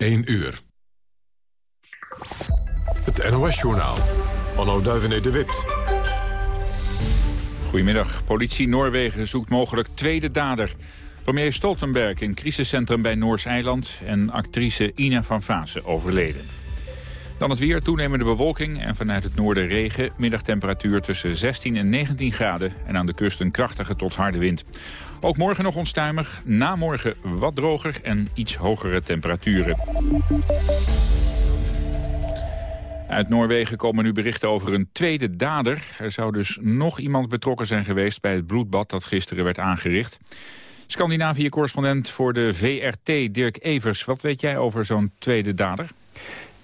1 uur. Het NOS-journaal. Anno Duivenet de Wit. Goedemiddag. Politie Noorwegen zoekt mogelijk tweede dader. Premier Stoltenberg in crisiscentrum bij Noors-Eiland... en actrice Ina van Vaassen overleden. Dan het weer, toenemende bewolking en vanuit het noorden regen. Middagtemperatuur tussen 16 en 19 graden. En aan de kust een krachtige tot harde wind. Ook morgen nog onstuimig, na morgen wat droger en iets hogere temperaturen. Uit Noorwegen komen nu berichten over een tweede dader. Er zou dus nog iemand betrokken zijn geweest bij het bloedbad dat gisteren werd aangericht. Scandinavië-correspondent voor de VRT, Dirk Evers. Wat weet jij over zo'n tweede dader?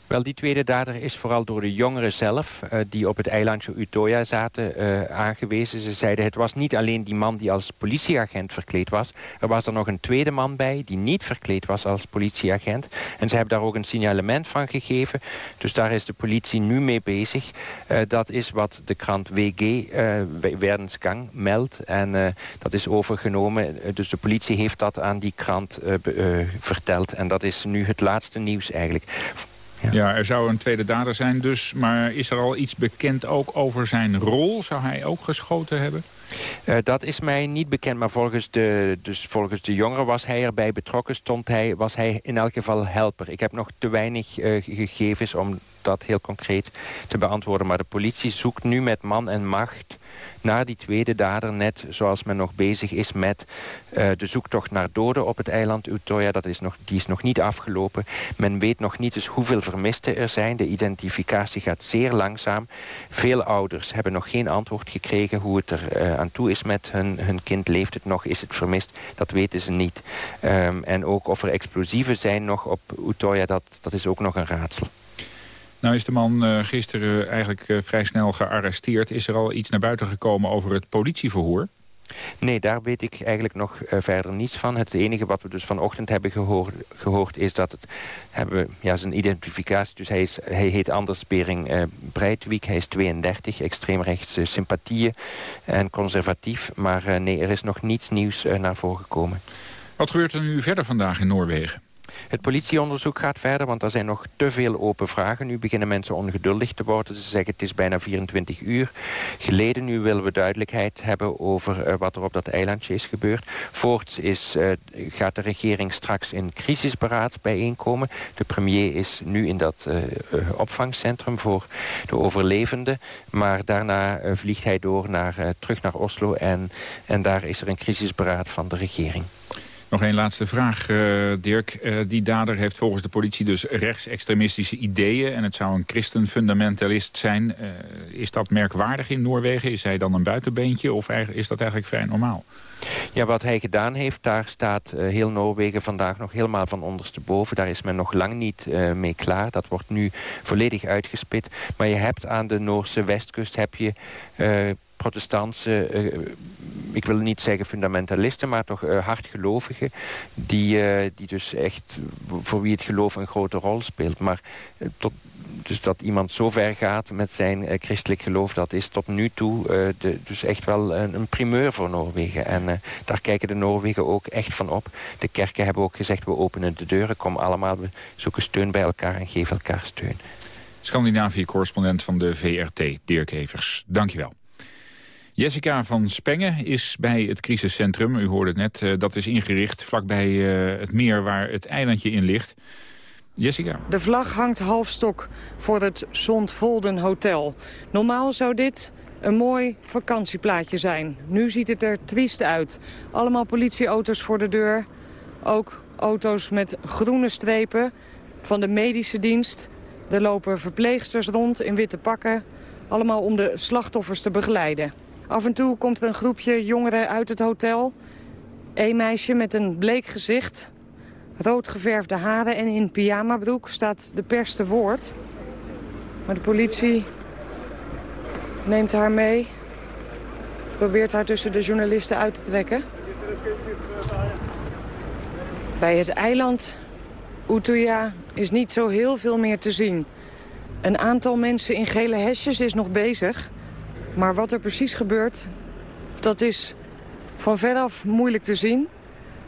Wel, die tweede dader is vooral door de jongeren zelf... Uh, die op het eilandje Utoya zaten, uh, aangewezen. Ze zeiden het was niet alleen die man die als politieagent verkleed was. Er was er nog een tweede man bij die niet verkleed was als politieagent. En ze hebben daar ook een signalement van gegeven. Dus daar is de politie nu mee bezig. Uh, dat is wat de krant WG, Werdensgang, meldt. En dat is overgenomen. dus de politie heeft dat aan die krant verteld. En dat is nu het laatste nieuws eigenlijk. Ja. er zou een tweede dader zijn dus. Maar is er al iets bekend ook over zijn rol? Zou hij ook geschoten hebben? Uh, dat is mij niet bekend, maar volgens de, dus volgens de jongeren was hij erbij betrokken. Stond hij, was hij in elk geval helper. Ik heb nog te weinig uh, gegevens om dat heel concreet te beantwoorden. Maar de politie zoekt nu met man en macht naar die tweede dader. Net zoals men nog bezig is met uh, de zoektocht naar doden op het eiland Utoya. Dat is nog, die is nog niet afgelopen. Men weet nog niet eens hoeveel vermisten er zijn. De identificatie gaat zeer langzaam. Veel ouders hebben nog geen antwoord gekregen hoe het er uh, aan toe is met hun, hun kind. Leeft het nog? Is het vermist? Dat weten ze niet. Um, en ook of er explosieven zijn nog op Utoya, dat, dat is ook nog een raadsel. Nou is de man uh, gisteren eigenlijk uh, vrij snel gearresteerd. Is er al iets naar buiten gekomen over het politieverhoor? Nee, daar weet ik eigenlijk nog uh, verder niets van. Het enige wat we dus vanochtend hebben gehoord, gehoord is dat het hebben, ja, zijn identificatie. Dus hij, is, hij heet Anders Bering uh, Breitwijk. Hij is 32, extreemrechtse sympathieën en conservatief. Maar uh, nee, er is nog niets nieuws naar voren gekomen. Wat gebeurt er nu verder vandaag in Noorwegen? Het politieonderzoek gaat verder, want er zijn nog te veel open vragen. Nu beginnen mensen ongeduldig te worden. Ze zeggen het is bijna 24 uur geleden. Nu willen we duidelijkheid hebben over uh, wat er op dat eilandje is gebeurd. Voorts is, uh, gaat de regering straks in crisisberaad bijeenkomen. De premier is nu in dat uh, opvangcentrum voor de overlevenden. Maar daarna vliegt hij door naar, terug naar Oslo en, en daar is er een crisisberaad van de regering. Nog één laatste vraag, uh, Dirk. Uh, die dader heeft volgens de politie dus rechtsextremistische ideeën... en het zou een christenfundamentalist zijn. Uh, is dat merkwaardig in Noorwegen? Is hij dan een buitenbeentje of is dat eigenlijk vrij normaal? Ja, wat hij gedaan heeft, daar staat heel Noorwegen vandaag nog helemaal van ondersteboven. Daar is men nog lang niet mee klaar. Dat wordt nu volledig uitgespit. Maar je hebt aan de Noorse westkust heb je protestantse, uh, ik wil niet zeggen fundamentalisten, maar toch uh, hardgelovigen, die, uh, die dus echt, voor wie het geloof een grote rol speelt. Maar tot, dus dat iemand zo ver gaat met zijn christelijk geloof, dat is tot nu toe de, dus echt wel een, een, primeur voor Noorwegen. En daar kijken de Noorwegen ook echt van op. De kerken hebben ook gezegd, we openen de deuren, kom allemaal, we zoeken steun bij elkaar en geven elkaar steun. Scandinavië-correspondent van de VRT, Dirk Evers. Dankjewel. Jessica van Spengen is bij het crisiscentrum. U hoorde het net, uh, dat is ingericht vlakbij uh, het meer waar het eilandje in ligt. Jessica. De vlag hangt halfstok voor het Zondvolden Hotel. Normaal zou dit een mooi vakantieplaatje zijn. Nu ziet het er triest uit. Allemaal politieauto's voor de deur. Ook auto's met groene strepen van de medische dienst. Er lopen verpleegsters rond in witte pakken. Allemaal om de slachtoffers te begeleiden. Af en toe komt er een groepje jongeren uit het hotel. Eén meisje met een bleek gezicht, rood geverfde haren en in pyjamabroek staat de pers te woord. Maar de politie neemt haar mee, probeert haar tussen de journalisten uit te trekken. Bij het eiland Utuya is niet zo heel veel meer te zien. Een aantal mensen in gele hesjes is nog bezig... Maar wat er precies gebeurt, dat is van veraf moeilijk te zien.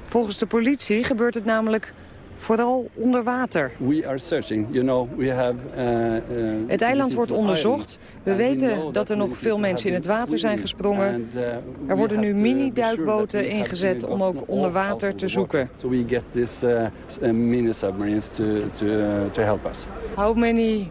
Volgens de politie gebeurt het namelijk vooral onder water. We are searching. You know, we have, uh, uh, het eiland wordt onderzocht. We weten dat er nog veel mensen in het water zijn gesprongen. Uh, er worden nu mini-duikboten ingezet om ook onder water te zoeken. So we get these mini submarines to to to help us. How many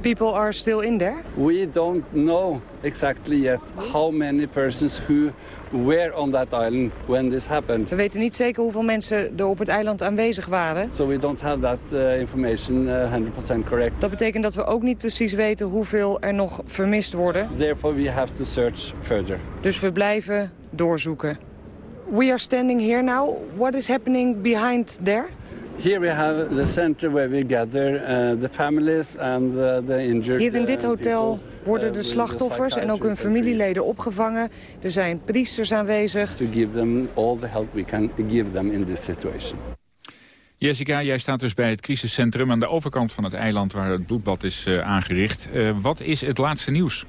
people are still in there? We don't know exactly yet how many persons who were on that island when this happened. We weten niet zeker hoeveel mensen er op het eiland aanwezig waren. So we don't have that uh, information uh, 100% correct. Dat betekent dat we ook niet precies weten hoeveel er nog vermist worden. Therefore we have to search further. Dus we blijven doorzoeken. We are standing here now. What is happening behind there? Here we have the center where we gather uh, the families and the, the injured Hier in dit uh, hotel worden uh, de slachtoffers en ook hun familieleden opgevangen. Er zijn priesters aanwezig. To give them all the help we can give them in this situation. Jessica, jij staat dus bij het crisiscentrum aan de overkant van het eiland waar het bloedbad is uh, aangericht. Uh, wat is het laatste nieuws?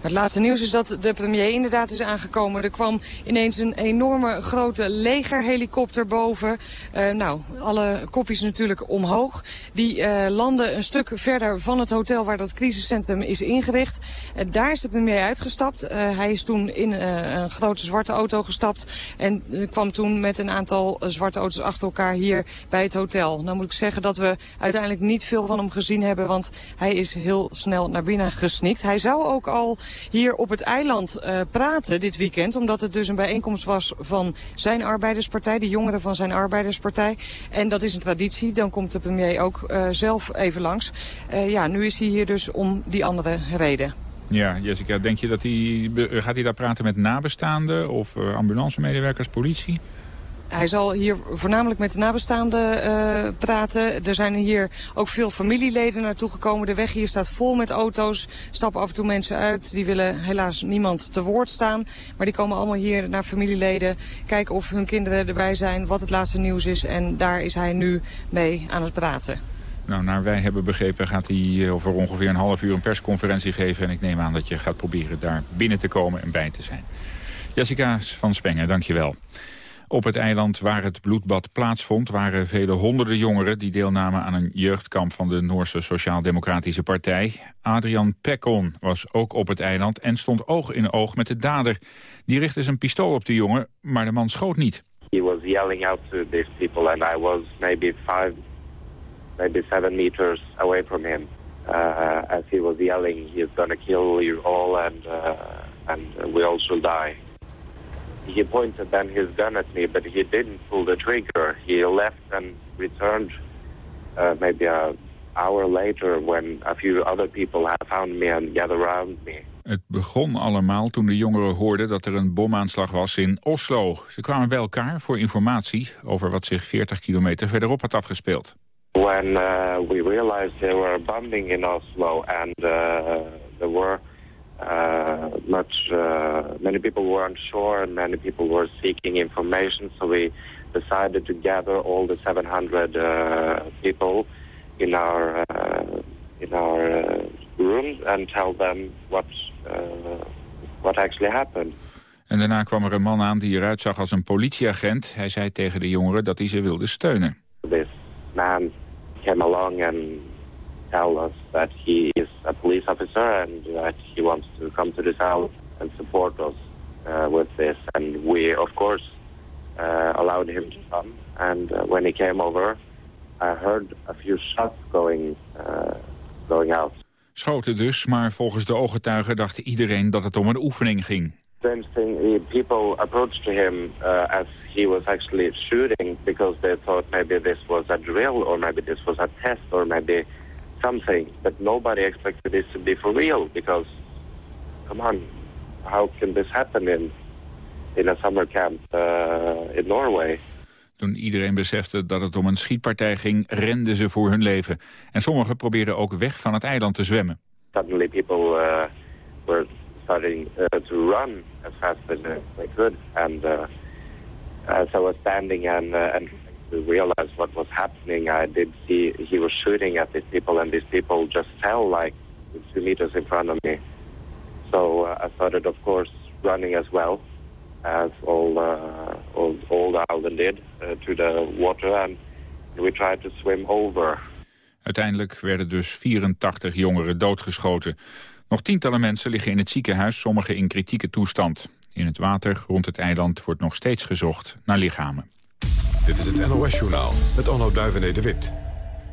Het laatste nieuws is dat de premier inderdaad is aangekomen. Er kwam ineens een enorme grote legerhelikopter boven. Uh, nou, alle kopjes natuurlijk omhoog. Die uh, landen een stuk verder van het hotel waar dat crisiscentrum is ingericht. Uh, daar is de premier uitgestapt. hij is toen in een grote zwarte auto gestapt. En kwam toen met een aantal zwarte auto's achter elkaar hier bij het hotel. Nou moet ik zeggen dat we uiteindelijk niet veel van hem gezien hebben. Want hij is heel snel naar binnen gesnikt. Hij zou ook al hier op het eiland uh, praten dit weekend. Omdat het dus een bijeenkomst was van zijn arbeiderspartij, de jongeren van zijn arbeiderspartij. En dat is een traditie, dan komt de premier ook uh, zelf even langs. Uh, ja, nu is hij hier dus om die andere reden. Ja, Jessica, denk je dat hij, gaat hij daar praten met nabestaanden of ambulancemedewerkers, politie? Hij zal hier voornamelijk met de nabestaanden uh, praten. Er zijn hier ook veel familieleden naartoe gekomen. De weg hier staat vol met auto's. Stappen af en toe mensen uit. Die willen helaas niemand te woord staan. Maar die komen allemaal hier naar familieleden. Kijken of hun kinderen erbij zijn. Wat het laatste nieuws is. En daar is hij nu mee aan het praten. Nou, naar wij hebben begrepen gaat hij eh, over ongeveer een half uur een persconferentie geven. En ik neem aan dat je gaat proberen daar binnen te komen en bij te zijn. Jessica van Spengen, dankjewel. Op het eiland waar het bloedbad plaatsvond waren vele honderden jongeren... die deelnamen aan een jeugdkamp van de Noorse Sociaal-Democratische Partij. Adrian Pekon was ook op het eiland en stond oog in oog met de dader. Die richtte zijn pistool op de jongen, maar de man schoot niet. He was yelling out to these people and I was maybe five, maybe seven meters away from him. Uh, as he was yelling, he's gonna kill you all and, uh, and we all shall die. He pointed then his gun at me, but he didn't pull the trigger. He left and returned uh, maybe an hour later when a few other people had found me and gathered around me. Het begon allemaal toen de jongeren hoorden dat er een bomaanslag was in Oslo. Ze kwamen bij elkaar voor informatie over wat zich 40 kilometer verderop had afgespeeld. When uh, we realized there were bombing in Oslo and uh, there were uh, much uh, many people were unsure and many people were seeking information so we decided to gather all the 700 uh, people in our uh, in our uh, rooms and tell them what uh, what actually happened. En daarna kwam er een man aan die eruit zag als een politieagent. Hij zei tegen de jongeren dat hij ze wilde steunen. This man came along and tell us that he is a police officer and that he wants to come to this house and support us uh, with this. And we, of course, uh, allowed him to come. And uh, when he came over, I heard a few shots going, uh, going out. Schoten dus, maar volgens de ooggetuigen dacht iedereen dat het om een oefening ging. Same thing, people approached him uh, as he was actually shooting because they thought maybe this was a drill or maybe this was a test or maybe something, but nobody expected this to be for real because, come on, how can this happen in, in a summer camp uh, in Norway? Toen iedereen besefte dat het om een schietpartij ging, renden ze voor hun leven. En sommigen probeerden ook weg van het eiland te zwemmen. Suddenly people uh, were starting uh, to run as fast as they could. And uh, as I was standing and, uh, and to realize what was happening, I did see he was shooting at these people, and these people just fell like two meters in front of me. So uh, I started, of course, running as well, as all uh, all, all the island did, uh, to the water and We tried to swim over. Uiteindelijk werden dus 84 jongeren doodgeschoten. Nog tientallen mensen liggen in het ziekenhuis, sommigen in kritieke toestand. In het water rond het eiland wordt nog steeds gezocht naar lichamen. Dit is het NOS-journaal met Onno Duivené de Wit.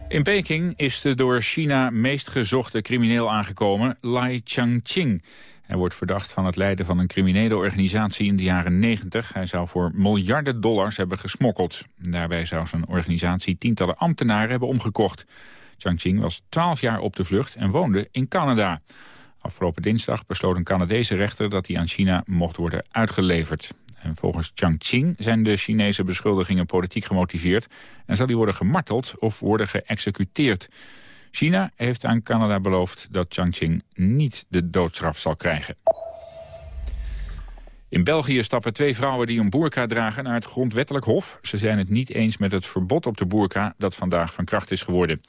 In Peking is de door China meest gezochte crimineel aangekomen, Lai Changqing. Hij wordt verdacht van het leiden van een criminele organisatie in de jaren 90. Hij zou voor miljarden dollars hebben gesmokkeld. Daarbij zou zijn organisatie tientallen ambtenaren hebben omgekocht. Changqing was 12 jaar op de vlucht en woonde in Canada. Afgelopen dinsdag besloot een Canadese rechter dat hij aan China mocht worden uitgeleverd. En volgens Changqing zijn de Chinese beschuldigingen politiek gemotiveerd... en zal hij worden gemarteld of worden geëxecuteerd. China heeft aan Canada beloofd dat Changqing niet de doodstraf zal krijgen. In België stappen twee vrouwen die een boerka dragen naar het grondwettelijk hof. Ze zijn het niet eens met het verbod op de boerka dat vandaag van kracht is geworden.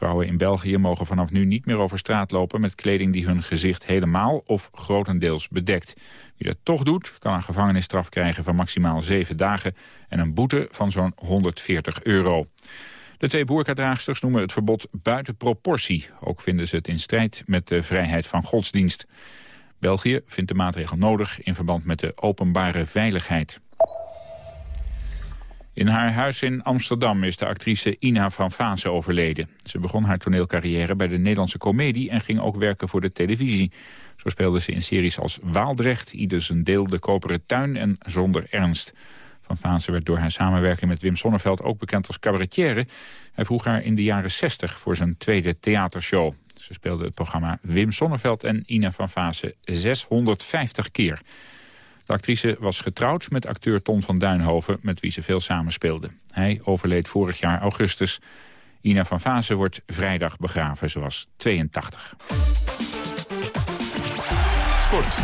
Vrouwen in België mogen vanaf nu niet meer over straat lopen... met kleding die hun gezicht helemaal of grotendeels bedekt. Wie dat toch doet, kan een gevangenisstraf krijgen van maximaal zeven dagen... en een boete van zo'n 140 euro. De twee boerkadraagsters noemen het verbod buiten proportie. Ook vinden ze het in strijd met de vrijheid van godsdienst. België vindt de maatregel nodig in verband met de openbare veiligheid. In haar huis in Amsterdam is de actrice Ina van Vaassen overleden. Ze begon haar toneelcarrière bij de Nederlandse Comedie... en ging ook werken voor de televisie. Zo speelde ze in series als Waaldrecht, Ieder zijn deel, De Koperen Tuin en Zonder Ernst. Van Vaassen werd door haar samenwerking met Wim Sonneveld ook bekend als cabaretière. Hij vroeg haar in de jaren 60 voor zijn tweede theatershow. Ze speelde het programma Wim Sonneveld en Ina van Vaassen 650 keer. De actrice was getrouwd met acteur Ton van Duinhoven... met wie ze veel samenspeelde. Hij overleed vorig jaar augustus. Ina van Vaassen wordt vrijdag begraven. Ze was 82. Sport.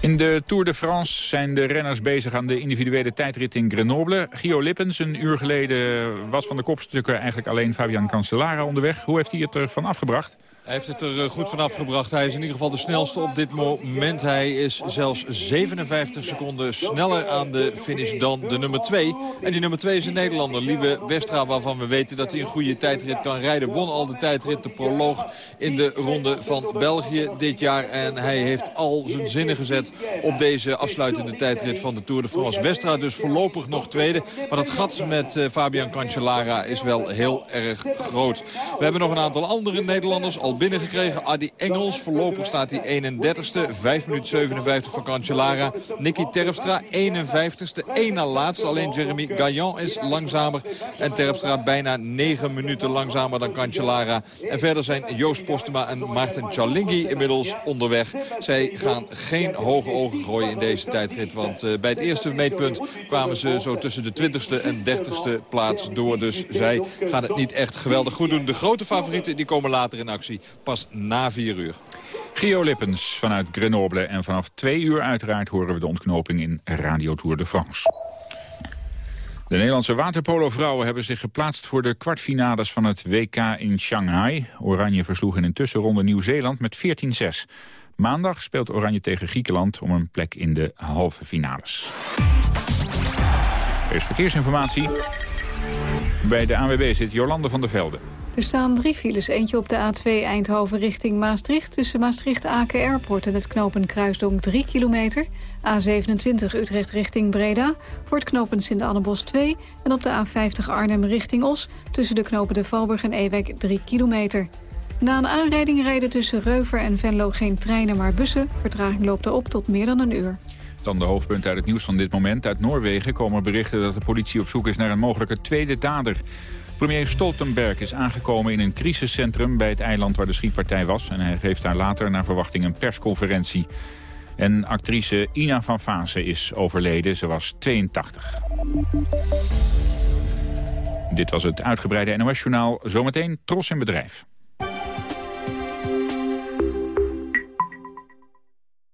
In de Tour de France zijn de renners bezig aan de individuele tijdrit in Grenoble. Gio Lippens, een uur geleden was van de kopstukken eigenlijk alleen Fabian Cancellara onderweg. Hoe heeft hij het ervan afgebracht? Hij heeft het er eh, goed van afgebracht. Hij is in ieder geval de snelste op dit moment. Hij is zelfs 57 seconden sneller aan de finish dan de nummer 2. En die nummer 2 is een Nederlander, Lieve Westra... waarvan we weten dat hij een goede tijdrit kan rijden. Won al de tijdrit, de proloog in de ronde van België dit jaar. En hij heeft al zijn zinnen gezet op deze afsluitende tijdrit van de Tour de France. Westra dus voorlopig nog tweede. Maar dat gat met uh, Fabian Cancellara is wel heel erg groot. We hebben nog een aantal andere Nederlanders al binnengekregen. Adi Engels, voorlopig staat hij 31ste. 5 minuten 57 van Cancellara. Nicky Terpstra, 51ste. Eén na laatste. Alleen Jeremy Gaillan is langzamer. En Terpstra bijna 9 minuten langzamer dan Cancellara. En verder zijn Joost Postema en Maarten Chalingi inmiddels onderweg. Zij gaan geen hoge ogen gooien in deze tijdrit. Want uh, bij het eerste meetpunt kwamen ze zo tussen de 20ste en 30ste plaats door. Dus zij gaan het niet echt geweldig goed doen. De grote favorieten die komen later in actie pas na vier uur. Gio Lippens vanuit Grenoble. En vanaf twee uur uiteraard horen we de ontknoping in Radio Tour de France. De Nederlandse waterpolo-vrouwen hebben zich geplaatst voor de kwartfinales van het WK in Shanghai. Oranje versloeg in een tussenronde Nieuw-Zeeland met 14-6. Maandag speelt Oranje tegen Griekenland om een plek in de halve finales. Er is verkeersinformatie. Bij de ANWB zit Jolande van der Velde. Er staan drie files. Eentje op de A2 Eindhoven richting Maastricht... tussen Maastricht-Aken Airport en het knopen Kruisdom 3 kilometer. A27 Utrecht richting Breda voor het knopen Sint-Annebos 2... en op de A50 Arnhem richting Os... tussen de knopen de Valburg en Ewek 3 kilometer. Na een aanrijding rijden tussen Reuver en Venlo geen treinen maar bussen. Vertraging loopt erop tot meer dan een uur. Dan de hoofdpunten uit het nieuws van dit moment. Uit Noorwegen komen berichten dat de politie op zoek is naar een mogelijke tweede dader. Premier Stoltenberg is aangekomen in een crisiscentrum bij het eiland waar de schietpartij was. En hij geeft daar later naar verwachting een persconferentie. En actrice Ina van Vaassen is overleden. Ze was 82. Dit was het uitgebreide NOS-journaal. Zometeen Tros in Bedrijf.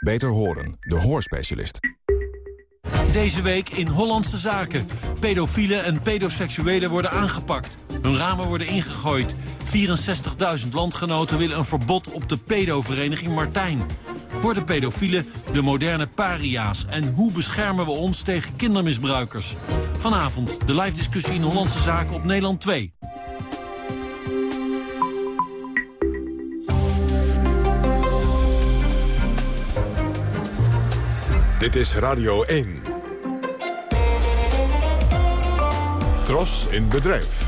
Beter horen, de hoorspecialist. Deze week in Hollandse Zaken. Pedofielen en pedoseksuelen worden aangepakt. Hun ramen worden ingegooid. 64.000 landgenoten willen een verbod op de pedovereniging Martijn. Worden pedofielen de moderne paria's? En hoe beschermen we ons tegen kindermisbruikers? Vanavond de live discussie in Hollandse Zaken op Nederland 2. Dit is Radio 1. Tros in bedrijf.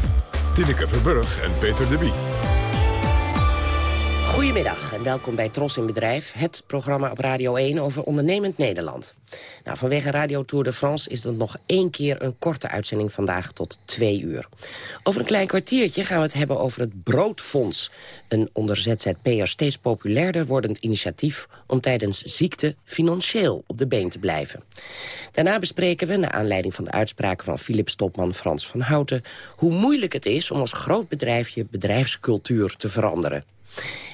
Tineke Verburg en Peter de Wie. Goedemiddag en welkom bij Tros in Bedrijf, het programma op Radio 1 over ondernemend Nederland. Nou, vanwege Radio Tour de France is er nog één keer een korte uitzending vandaag tot twee uur. Over een klein kwartiertje gaan we het hebben over het Broodfonds. Een onder ZZP'er steeds populairder wordend initiatief om tijdens ziekte financieel op de been te blijven. Daarna bespreken we, naar aanleiding van de uitspraken van Philips topman Frans van Houten, hoe moeilijk het is om als groot bedrijf je bedrijfscultuur te veranderen.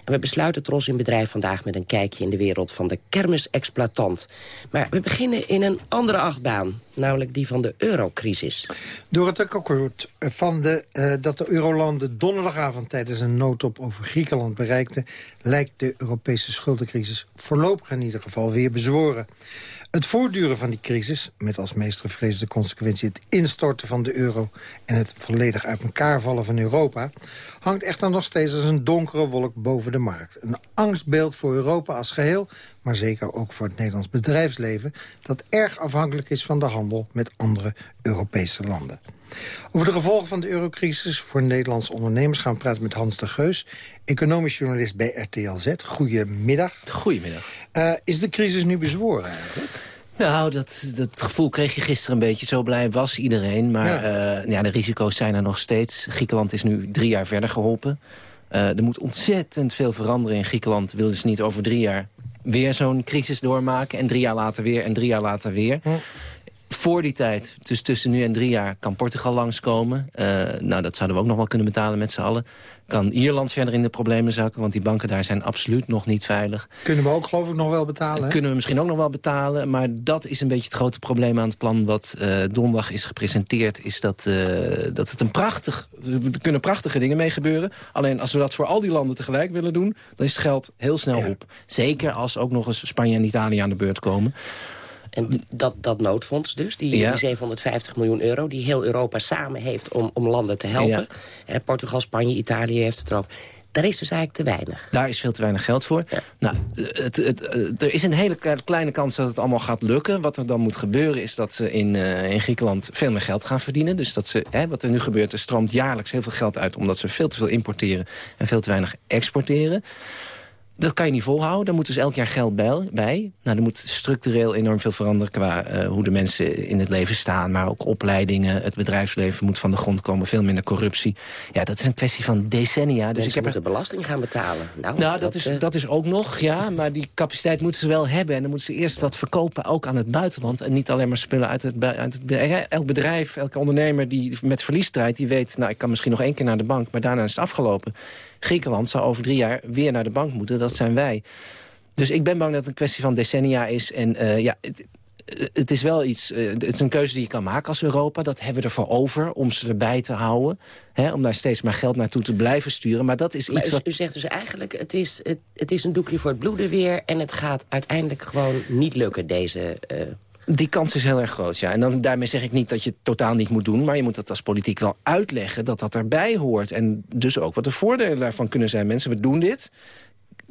En we besluiten Tros in Bedrijf vandaag met een kijkje in de wereld van de kermisexploitant. Maar we beginnen in een andere achtbaan, namelijk die van de eurocrisis. Door het akkoord van de, uh, dat de eurolanden donderdagavond tijdens een noodtop over Griekenland bereikten... lijkt de Europese schuldencrisis voorlopig in ieder geval weer bezworen. Het voortduren van die crisis, met als meest gevreesde consequentie... het instorten van de euro en het volledig uit elkaar vallen van Europa... hangt echter nog steeds als een donkere wolk boven de markt. Een angstbeeld voor Europa als geheel, maar zeker ook voor het Nederlands bedrijfsleven... dat erg afhankelijk is van de handel met andere Europese landen. Over de gevolgen van de eurocrisis voor Nederlandse ondernemers... gaan we praten met Hans de Geus, economisch journalist bij RTL Z. Goedemiddag. Goedemiddag. Uh, is de crisis nu bezworen eigenlijk? Nou, dat, dat gevoel kreeg je gisteren een beetje. Zo blij was iedereen. Maar ja. Uh, ja, de risico's zijn er nog steeds. Griekenland is nu drie jaar verder geholpen. Uh, er moet ontzettend veel veranderen in Griekenland. Wilden ze niet over drie jaar weer zo'n crisis doormaken. En drie jaar later weer en drie jaar later weer. Hm. Voor die tijd, dus tussen nu en drie jaar, kan Portugal langskomen. Uh, nou, dat zouden we ook nog wel kunnen betalen met z'n allen. Kan Ierland verder in de problemen zakken, want die banken daar zijn absoluut nog niet veilig. Kunnen we ook geloof ik nog wel betalen? Hè? Kunnen we misschien ook nog wel betalen, maar dat is een beetje het grote probleem aan het plan wat uh, donderdag is gepresenteerd. Is dat, uh, dat het een prachtig, er kunnen prachtige dingen mee gebeuren. Alleen als we dat voor al die landen tegelijk willen doen, dan is het geld heel snel ja. op. Zeker als ook nog eens Spanje en Italië aan de beurt komen. En dat, dat noodfonds dus, die, ja. die 750 miljoen euro... die heel Europa samen heeft om, om landen te helpen. Ja. Portugal, Spanje, Italië heeft het erop. Daar is dus eigenlijk te weinig. Daar is veel te weinig geld voor. Ja. Nou, het, het, er is een hele kleine kans dat het allemaal gaat lukken. Wat er dan moet gebeuren is dat ze in, uh, in Griekenland veel meer geld gaan verdienen. Dus dat ze, hè, wat er nu gebeurt, er stroomt jaarlijks heel veel geld uit... omdat ze veel te veel importeren en veel te weinig exporteren. Dat kan je niet volhouden. Daar moet dus elk jaar geld bij. Nou, er moet structureel enorm veel veranderen qua uh, hoe de mensen in het leven staan. Maar ook opleidingen, het bedrijfsleven moet van de grond komen. Veel minder corruptie. Ja, dat is een kwestie van decennia. Dus ik heb moeten er... belasting gaan betalen. Nou, nou dat, dat, is, uh... dat is ook nog, ja. Maar die capaciteit moeten ze wel hebben. En dan moeten ze eerst wat verkopen, ook aan het buitenland. En niet alleen maar spullen uit het, uit het Elk bedrijf, elke ondernemer die met verlies draait... die weet, nou, ik kan misschien nog één keer naar de bank... maar daarna is het afgelopen. Griekenland zou over drie jaar weer naar de bank moeten. Dat zijn wij. Dus ik ben bang dat het een kwestie van decennia is. En uh, ja, het, het, is wel iets, uh, het is een keuze die je kan maken als Europa. Dat hebben we ervoor over om ze erbij te houden. Hè, om daar steeds maar geld naartoe te blijven sturen. Maar dat is maar iets u, wat... u zegt dus eigenlijk, het is, het, het, is een doekje voor het bloeden weer... en het gaat uiteindelijk gewoon niet lukken, deze... Uh... Die kans is heel erg groot, ja. En dan, daarmee zeg ik niet dat je het totaal niet moet doen... maar je moet dat als politiek wel uitleggen dat dat erbij hoort. En dus ook wat de voordelen daarvan kunnen zijn. Mensen, we doen dit.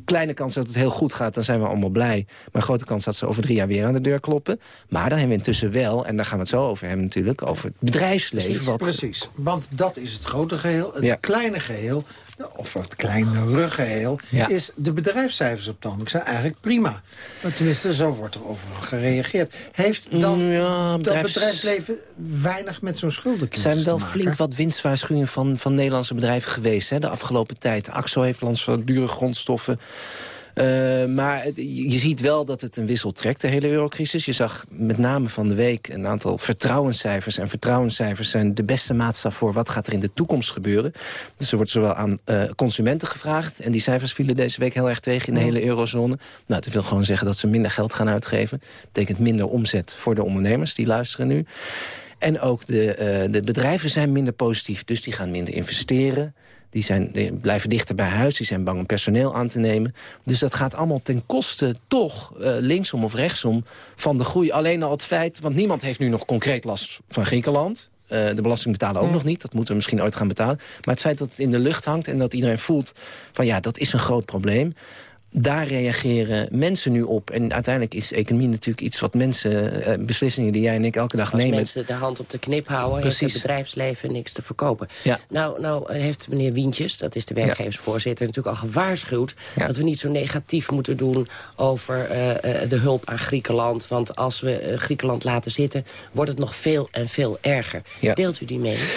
Kleine kans dat het heel goed gaat, dan zijn we allemaal blij. Maar grote kans dat ze over drie jaar weer aan de deur kloppen. Maar dan hebben we intussen wel, en daar gaan we het zo over hebben natuurlijk... over het bedrijfsleven. Precies, wat... precies. want dat is het grote geheel. Het ja. kleine geheel of het kleine ruggeheel, ja. is de bedrijfscijfers op het zijn eigenlijk prima. Maar tenminste, zo wordt er over gereageerd. Heeft dan ja, bedrijfs... dat bedrijfsleven weinig met zo'n schuldencrisis Er zijn wel flink wat winstwaarschuwingen van, van Nederlandse bedrijven geweest hè, de afgelopen tijd. AXO heeft last van dure grondstoffen. Uh, maar het, je ziet wel dat het een wissel trekt, de hele eurocrisis. Je zag met name van de week een aantal vertrouwenscijfers. En vertrouwenscijfers zijn de beste maatstaf voor wat gaat er in de toekomst gebeuren. Dus er wordt zowel aan uh, consumenten gevraagd. En die cijfers vielen deze week heel erg tegen in de hele eurozone. Nou, dat wil gewoon zeggen dat ze minder geld gaan uitgeven. Dat betekent minder omzet voor de ondernemers, die luisteren nu. En ook de, uh, de bedrijven zijn minder positief, dus die gaan minder investeren. Die, zijn, die blijven dichter bij huis, die zijn bang om personeel aan te nemen. Dus dat gaat allemaal ten koste toch, uh, linksom of rechtsom, van de groei. Alleen al het feit, want niemand heeft nu nog concreet last van Griekenland. Uh, de belasting betalen ook nog niet, dat moeten we misschien ooit gaan betalen. Maar het feit dat het in de lucht hangt en dat iedereen voelt... van ja, dat is een groot probleem daar reageren mensen nu op. En uiteindelijk is economie natuurlijk iets wat mensen... Uh, beslissingen die jij en ik elke dag Als nemen... Als mensen de hand op de knip houden... Precies. heeft het bedrijfsleven niks te verkopen. Ja. Nou, nou heeft meneer Wientjes, dat is de werkgeversvoorzitter... natuurlijk al gewaarschuwd ja. dat we niet zo negatief moeten doen... over uh, uh, de hulp aan Griekenland. Want als we Griekenland laten zitten... wordt het nog veel en veel erger. Ja. Deelt u die mening?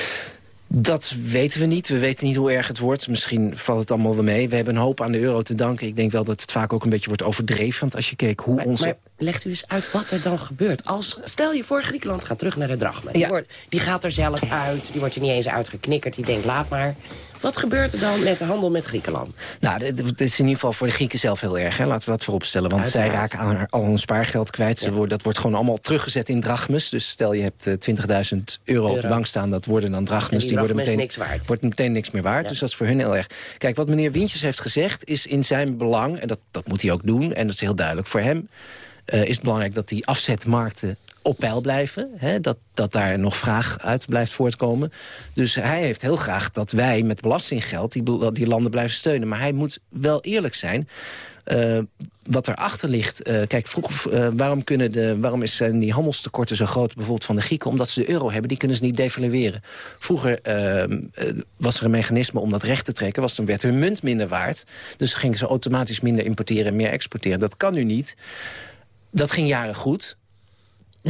Dat weten we niet. We weten niet hoe erg het wordt. Misschien valt het allemaal wel mee. We hebben een hoop aan de euro te danken. Ik denk wel dat het vaak ook een beetje wordt overdreven. Want als je keek hoe maar, onze... Maar legt u eens uit wat er dan gebeurt. Als, stel je voor, Griekenland gaat terug naar de drachma. Die, wordt, die gaat er zelf uit. Die wordt er niet eens uitgeknikkerd. Die denkt, laat maar. Wat gebeurt er dan met de handel met Griekenland? Nou, dit is in ieder geval voor de Grieken zelf heel erg. Hè? Laten we dat vooropstellen. Want zij raken aan al hun spaargeld kwijt. Ze worden, dat wordt gewoon allemaal teruggezet in drachmes. Dus stel je hebt eh, 20.000 euro, op de bank staan. Dat worden dan drachmes. En die worden meteen, niks waard. Wordt meteen niks meer waard. Ja. Dus dat is voor hun heel erg. Kijk, wat meneer Wientjes heeft gezegd is in zijn belang. En dat, dat moet hij ook doen. En dat is heel duidelijk voor hem. eh, is het belangrijk dat die afzetmarkten op peil blijven. Hè? Dat, dat daar nog vraag uit blijft voortkomen. Dus hij heeft heel graag dat wij met belastinggeld die, die landen blijven steunen. Maar hij moet wel eerlijk zijn. Eh, wat erachter ligt... eh, kijk, vroeg, eh, waarom, kunnen de, waarom zijn die handelstekorten zo groot bijvoorbeeld van de Grieken? Omdat ze de euro hebben, die kunnen ze niet devalueren. Vroeger was er een mechanisme om dat recht te trekken. Was, dan werd hun munt minder waard. Dus gingen ze automatisch minder importeren en meer exporteren. Dat kan nu niet. Dat ging jaren goed.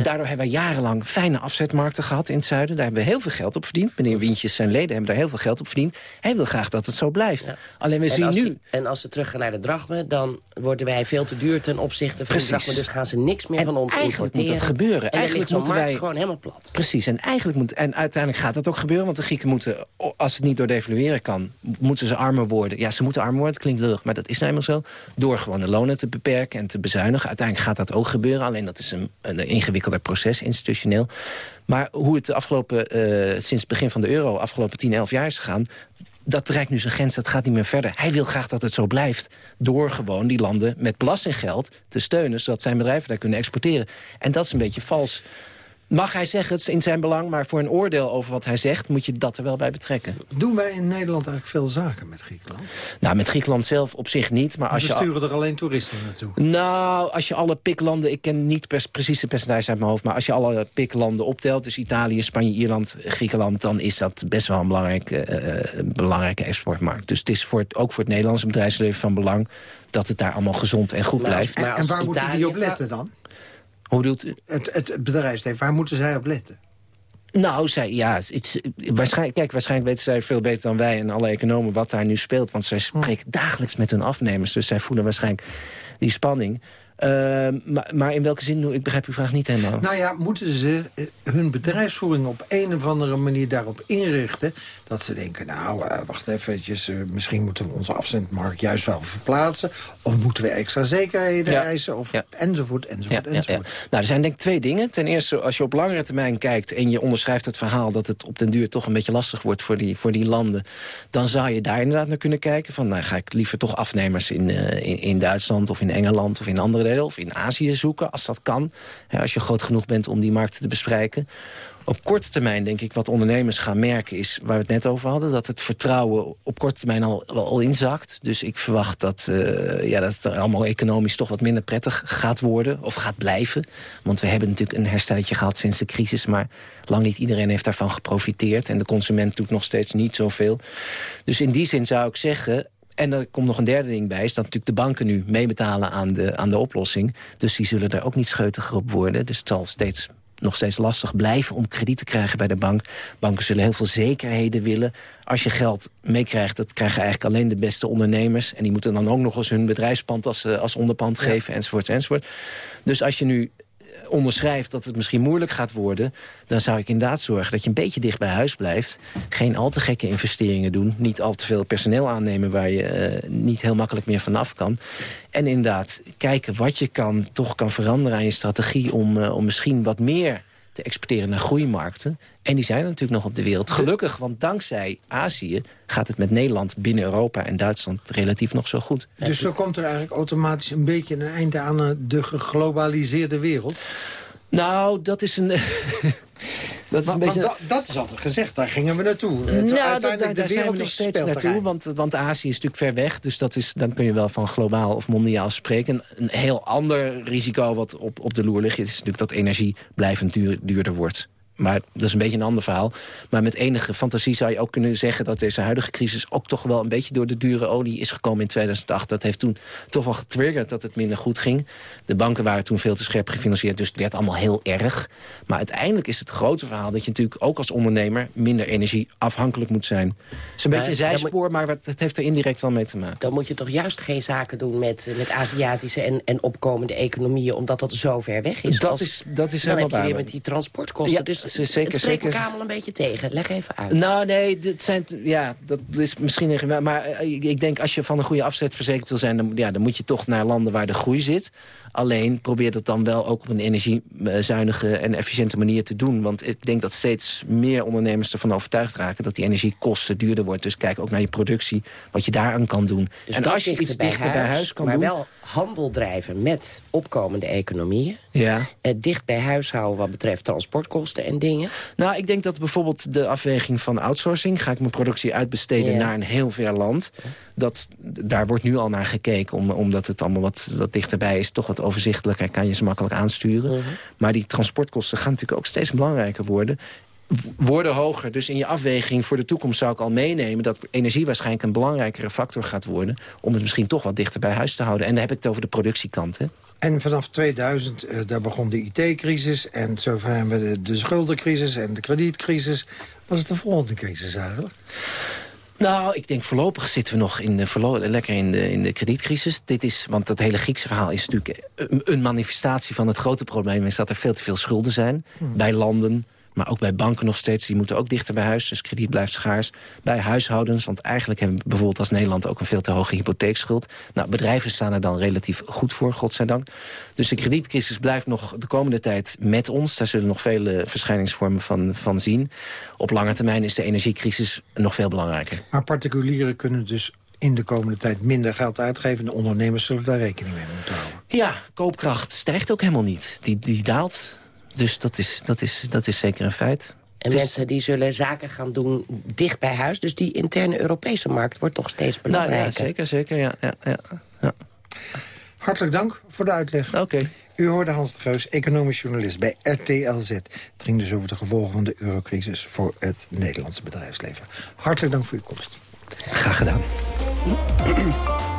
Daardoor hebben we jarenlang fijne afzetmarkten gehad in het zuiden. Daar hebben we heel veel geld op verdiend. Meneer Wientjes, zijn leden hebben daar heel veel geld op verdiend. Hij wil graag dat het zo blijft. Alleen we en, zien nu... die- en als ze teruggaan naar de drachme, dan worden wij veel te duur ten opzichte van Precies. de drachme. Dus gaan ze niks meer En van ons eigenlijk moet importeren. dat gebeuren. En dan Eigenlijk moeten wij- gewoon helemaal plat. Precies, en eigenlijk moet en uiteindelijk gaat dat ook gebeuren, want de Grieken moeten, als het niet door devalueren kan, moeten ze armer worden. Ja, ze moeten armer worden, het klinkt lullig, maar dat is nou eenmaal zo. Door gewoon de lonen te beperken en te bezuinigen. Uiteindelijk gaat dat ook gebeuren, alleen dat is een, een ingewikkelder proces, institutioneel. Maar hoe het de afgelopen, eh, sinds het begin van de euro, afgelopen 10, 11 jaar is gegaan, dat bereikt nu zijn grens, dat gaat niet meer verder. Hij wil graag dat het zo blijft. Door gewoon die landen met belastinggeld te steunen... zodat zijn bedrijven daar kunnen exporteren. En dat is een beetje vals. Mag hij zeggen, het is in zijn belang... maar voor een oordeel over wat hij zegt... moet je dat er wel bij betrekken. Doen wij in Nederland eigenlijk veel zaken met Griekenland? Nou, met Griekenland zelf op zich niet. Maar als we je, al- sturen er alleen toeristen naartoe. nou, als je alle piklanden... ik ken niet precies de percentage uit mijn hoofd... maar als je alle piklanden optelt... dus Italië, Spanje, Ierland, Griekenland... dan is dat best wel een belangrijke, eh, belangrijke exportmarkt. Dus het is voor het, ook voor het Nederlandse bedrijfsleven van belang... dat het daar allemaal gezond en goed Maar als- blijft. maar En waar moeten die op letten dan? Hoe bedoelt u? Het, het bedrijfsleven, waar moeten zij op letten? Nou, zij, ja, het waarschijnlijk, kijk, waarschijnlijk weten zij veel beter dan wij en alle economen wat daar nu speelt. Want zij spreken dagelijks met hun afnemers, dus zij voelen waarschijnlijk die spanning. Eh, maar, maar in welke zin, ik begrijp uw vraag niet helemaal. Nou ja, moeten ze eh, hun bedrijfsvoering op een of andere manier daarop inrichten... dat ze denken, nou, eh, wacht eventjes, eh, misschien moeten we onze afzendmarkt juist wel verplaatsen... of moeten we extra zekerheden Ja. eisen, of Ja. enzovoort, enzovoort, Ja, enzovoort. Nou, er zijn denk ik twee dingen. Ten eerste, als je op langere termijn kijkt... en je onderschrijft het verhaal dat het op den duur toch een beetje lastig wordt... voor die, voor die landen, dan zou je daar inderdaad naar kunnen kijken. Van, nou, ga ik liever toch afnemers in, in, in Duitsland of in Engeland... of in andere of in Azië zoeken, als dat kan. Hè, als je groot genoeg bent om die markten te bespreken. Op korte termijn denk ik wat ondernemers gaan merken is... waar we het net over hadden, dat het vertrouwen op korte termijn al, al inzakt. Dus ik verwacht dat, eh, ja, dat het er allemaal economisch toch wat minder prettig gaat worden. Of gaat blijven. Want we hebben natuurlijk een herstelletje gehad sinds de crisis... maar lang niet iedereen heeft daarvan geprofiteerd. En de consument doet nog steeds niet zoveel. Dus in die zin zou ik zeggen... En er komt nog een derde ding bij, is dat natuurlijk de banken nu meebetalen aan de, aan de oplossing. Dus die zullen daar ook niet scheutiger op worden. Dus het zal steeds nog steeds lastig blijven om krediet te krijgen bij de bank. Banken zullen heel veel zekerheden willen. Als je geld meekrijgt, dat krijgen eigenlijk alleen de beste ondernemers. En die moeten dan ook nog eens hun bedrijfspand als, eh, als onderpand geven, enzovoort, enzovoort. Dus als je nu onderschrijft dat het misschien moeilijk gaat worden... dan zou ik inderdaad zorgen dat je een beetje dicht bij huis blijft. Geen al te gekke investeringen doen. Niet al te veel personeel aannemen waar je uh, niet heel makkelijk meer vanaf kan. En inderdaad kijken wat je kan, toch kan veranderen aan je strategie... om, uh, om misschien wat meer te exporteren naar groeimarkten. En die zijn er natuurlijk nog op de wereld. Gelukkig, want dankzij Azië gaat het met Nederland binnen Europa en Duitsland relatief nog zo goed. Dus zo komt er eigenlijk automatisch een beetje een einde aan eh, de geglobaliseerde wereld? Nou, dat is een... dat, is een beetje... dat, dat, is altijd gezegd, daar gingen we naartoe. Nou, Uiteindelijk daar, daar de zijn we nog steeds naartoe, want, want Azië is natuurlijk ver weg. Dus dat is, dan kun je wel van globaal of mondiaal spreken. Een heel ander risico wat op, op de loer ligt... is natuurlijk dat energie blijvend duur, duurder wordt. Maar dat is een beetje een ander verhaal. Maar met enige fantasie zou je ook kunnen zeggen... dat deze huidige crisis ook toch wel een beetje door de dure olie is gekomen in 2008. Dat heeft toen toch wel getriggerd dat het minder goed ging. De banken waren toen veel te scherp gefinancierd, dus het werd allemaal heel erg. Maar uiteindelijk is het grote verhaal dat je natuurlijk ook als ondernemer... minder energie afhankelijk moet zijn. Het is een beetje een zijspoor, maar het heeft er indirect wel mee te maken. Dan moet je toch juist geen zaken doen met, met Aziatische en, en opkomende economieën... omdat dat zo ver weg is. Dat is, dat is dan heb je weer met die transportkosten. Ja, dus zeker, het spreekt elkaar wel een beetje tegen. Leg even uit. Nou, nee, het zijn, ja, dat is misschien... Een, maar eh, ik denk, als je van een goede afzet verzekerd wil zijn... Dan, ja, dan moet je toch naar landen waar de groei zit. Alleen probeer dat dan wel ook op een energiezuinige en efficiënte manier te doen. Want ik denk dat steeds meer ondernemers ervan overtuigd raken... dat die energiekosten duurder wordt. Dus kijk ook naar je productie, wat je daaraan kan doen. Dus en als je iets dichter bij huis kan maar doen... Maar wel handel drijven met opkomende economieën. Ja. Eh, dicht bij huis houden wat betreft transportkosten en dingen. Nou, ik denk dat bijvoorbeeld de afweging van outsourcing... ga ik mijn productie uitbesteden Ja. naar een heel ver land... Dat, daar wordt nu al naar gekeken, om, omdat het allemaal wat, wat dichterbij is. Toch wat overzichtelijker, kan je ze makkelijk aansturen. Mhm. Maar die transportkosten gaan natuurlijk ook steeds belangrijker worden worden hoger. Dus in je afweging voor de toekomst zou ik al meenemen... dat energie waarschijnlijk een belangrijkere factor gaat worden... om het misschien toch wat dichter bij huis te houden. En dan heb ik het over de productiekant. Hè? En vanaf 2000, eh, daar begon de IT-crisis... en zo hebben we de, de schuldencrisis en de kredietcrisis. Was het de volgende crisis eigenlijk? Nou, ik denk voorlopig zitten we nog in de, lekker in de, in de kredietcrisis. Dit is, want dat hele Griekse verhaal is natuurlijk een, een manifestatie van het grote probleem... is dat er veel te veel schulden zijn bij landen... Maar ook bij banken nog steeds, die moeten ook dichter bij huis. Dus krediet blijft schaars. Bij huishoudens, want eigenlijk hebben we bijvoorbeeld als Nederland... ook een veel te hoge hypotheekschuld. Nou, bedrijven staan er dan relatief goed voor, godzijdank. Dus de kredietcrisis blijft nog de komende tijd met ons. Daar zullen nog vele verschijningsvormen van, van zien. Op lange termijn is de energiecrisis nog veel belangrijker. Maar particulieren kunnen dus in de komende tijd minder geld uitgeven. De ondernemers zullen daar rekening mee moeten houden. Ja, koopkracht stijgt ook helemaal niet. Die, die daalt. Dus dat is, dat, is, dat is zeker een feit. En Het is- mensen die zullen zaken gaan doen dicht bij huis. Dus die interne Europese markt wordt toch steeds Nou, ja, belangrijker. zeker, zeker. Ja, ja, ja, ja. Hartelijk dank voor de uitleg. Oké. U hoorde Hans de Geus, economisch journalist bij RTLZ. Het ging dus over de gevolgen van de eurocrisis voor het Nederlandse bedrijfsleven. Hartelijk dank voor uw komst. Graag gedaan.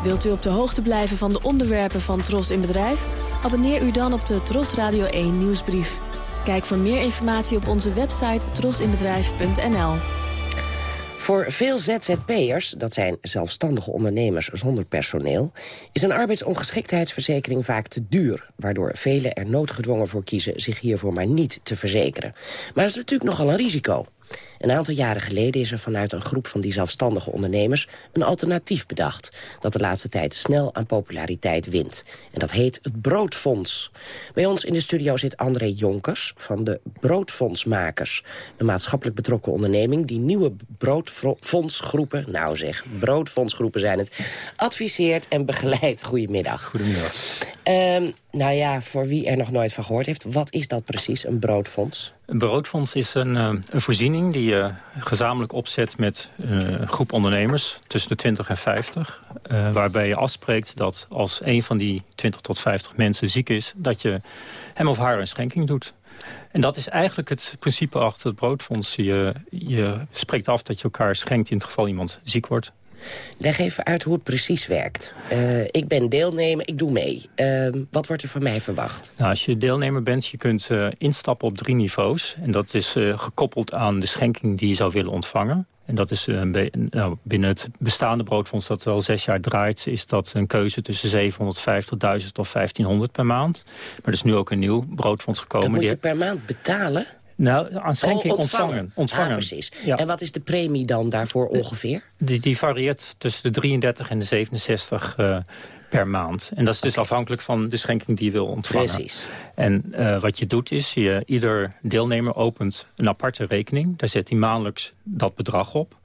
Wilt u op de hoogte blijven van de onderwerpen van Tros in Bedrijf? Abonneer u dan op de Tros Radio 1 nieuwsbrief. Kijk voor meer informatie op onze website trosinbedrijf.nl. Voor veel ZZP'ers, dat zijn zelfstandige ondernemers zonder personeel... is een arbeidsongeschiktheidsverzekering vaak te duur... waardoor velen er noodgedwongen voor kiezen zich hiervoor maar niet te verzekeren. Maar dat is natuurlijk nogal een risico. Een aantal jaren geleden is er vanuit een groep van die zelfstandige ondernemers... een alternatief bedacht dat de laatste tijd snel aan populariteit wint. En dat heet het Broodfonds. Bij ons in de studio zit André Jonkers van de Broodfondsmakers. Een maatschappelijk betrokken onderneming die nieuwe broodfondsgroepen... nou zeg, broodfondsgroepen zijn het, adviseert en begeleidt. Goedemiddag. Goedemiddag. Ehm, nou ja, voor wie er nog nooit van gehoord heeft... wat is dat precies, een broodfonds? Een broodfonds is een, eh, een voorziening die je gezamenlijk opzet met eh, een groep ondernemers tussen de 20 en 50. eh, waarbij je afspreekt dat als een van die 20 tot 50 mensen ziek is, dat je hem of haar een schenking doet. En dat is eigenlijk het principe achter het broodfonds. Je, je spreekt af dat je elkaar schenkt in het geval iemand ziek wordt. Leg even uit hoe het precies werkt. Uh, ik ben deelnemer, ik doe mee. Uh, wat wordt er van mij verwacht? Nou, als je deelnemer bent, je kunt uh, instappen op drie niveaus. En dat is gekoppeld aan de schenking die je zou willen ontvangen. En dat is nou, binnen het bestaande broodfonds dat al zes jaar draait... is dat een keuze tussen 750.000 of 1500 per maand. Maar er is nu ook een nieuw broodfonds gekomen. Dat moet je per maand betalen? Nou, aan schenking oh, ontvangen. ontvangen. Ah, precies. En wat is de premie dan daarvoor ongeveer? Die, die varieert tussen de 33 en de 67 uh, per maand. En dat is dus okay. afhankelijk van de schenking die je wil ontvangen. Precies. En uh, wat je doet is, je, ieder deelnemer opent een aparte rekening. Daar zet hij maandelijks dat bedrag op.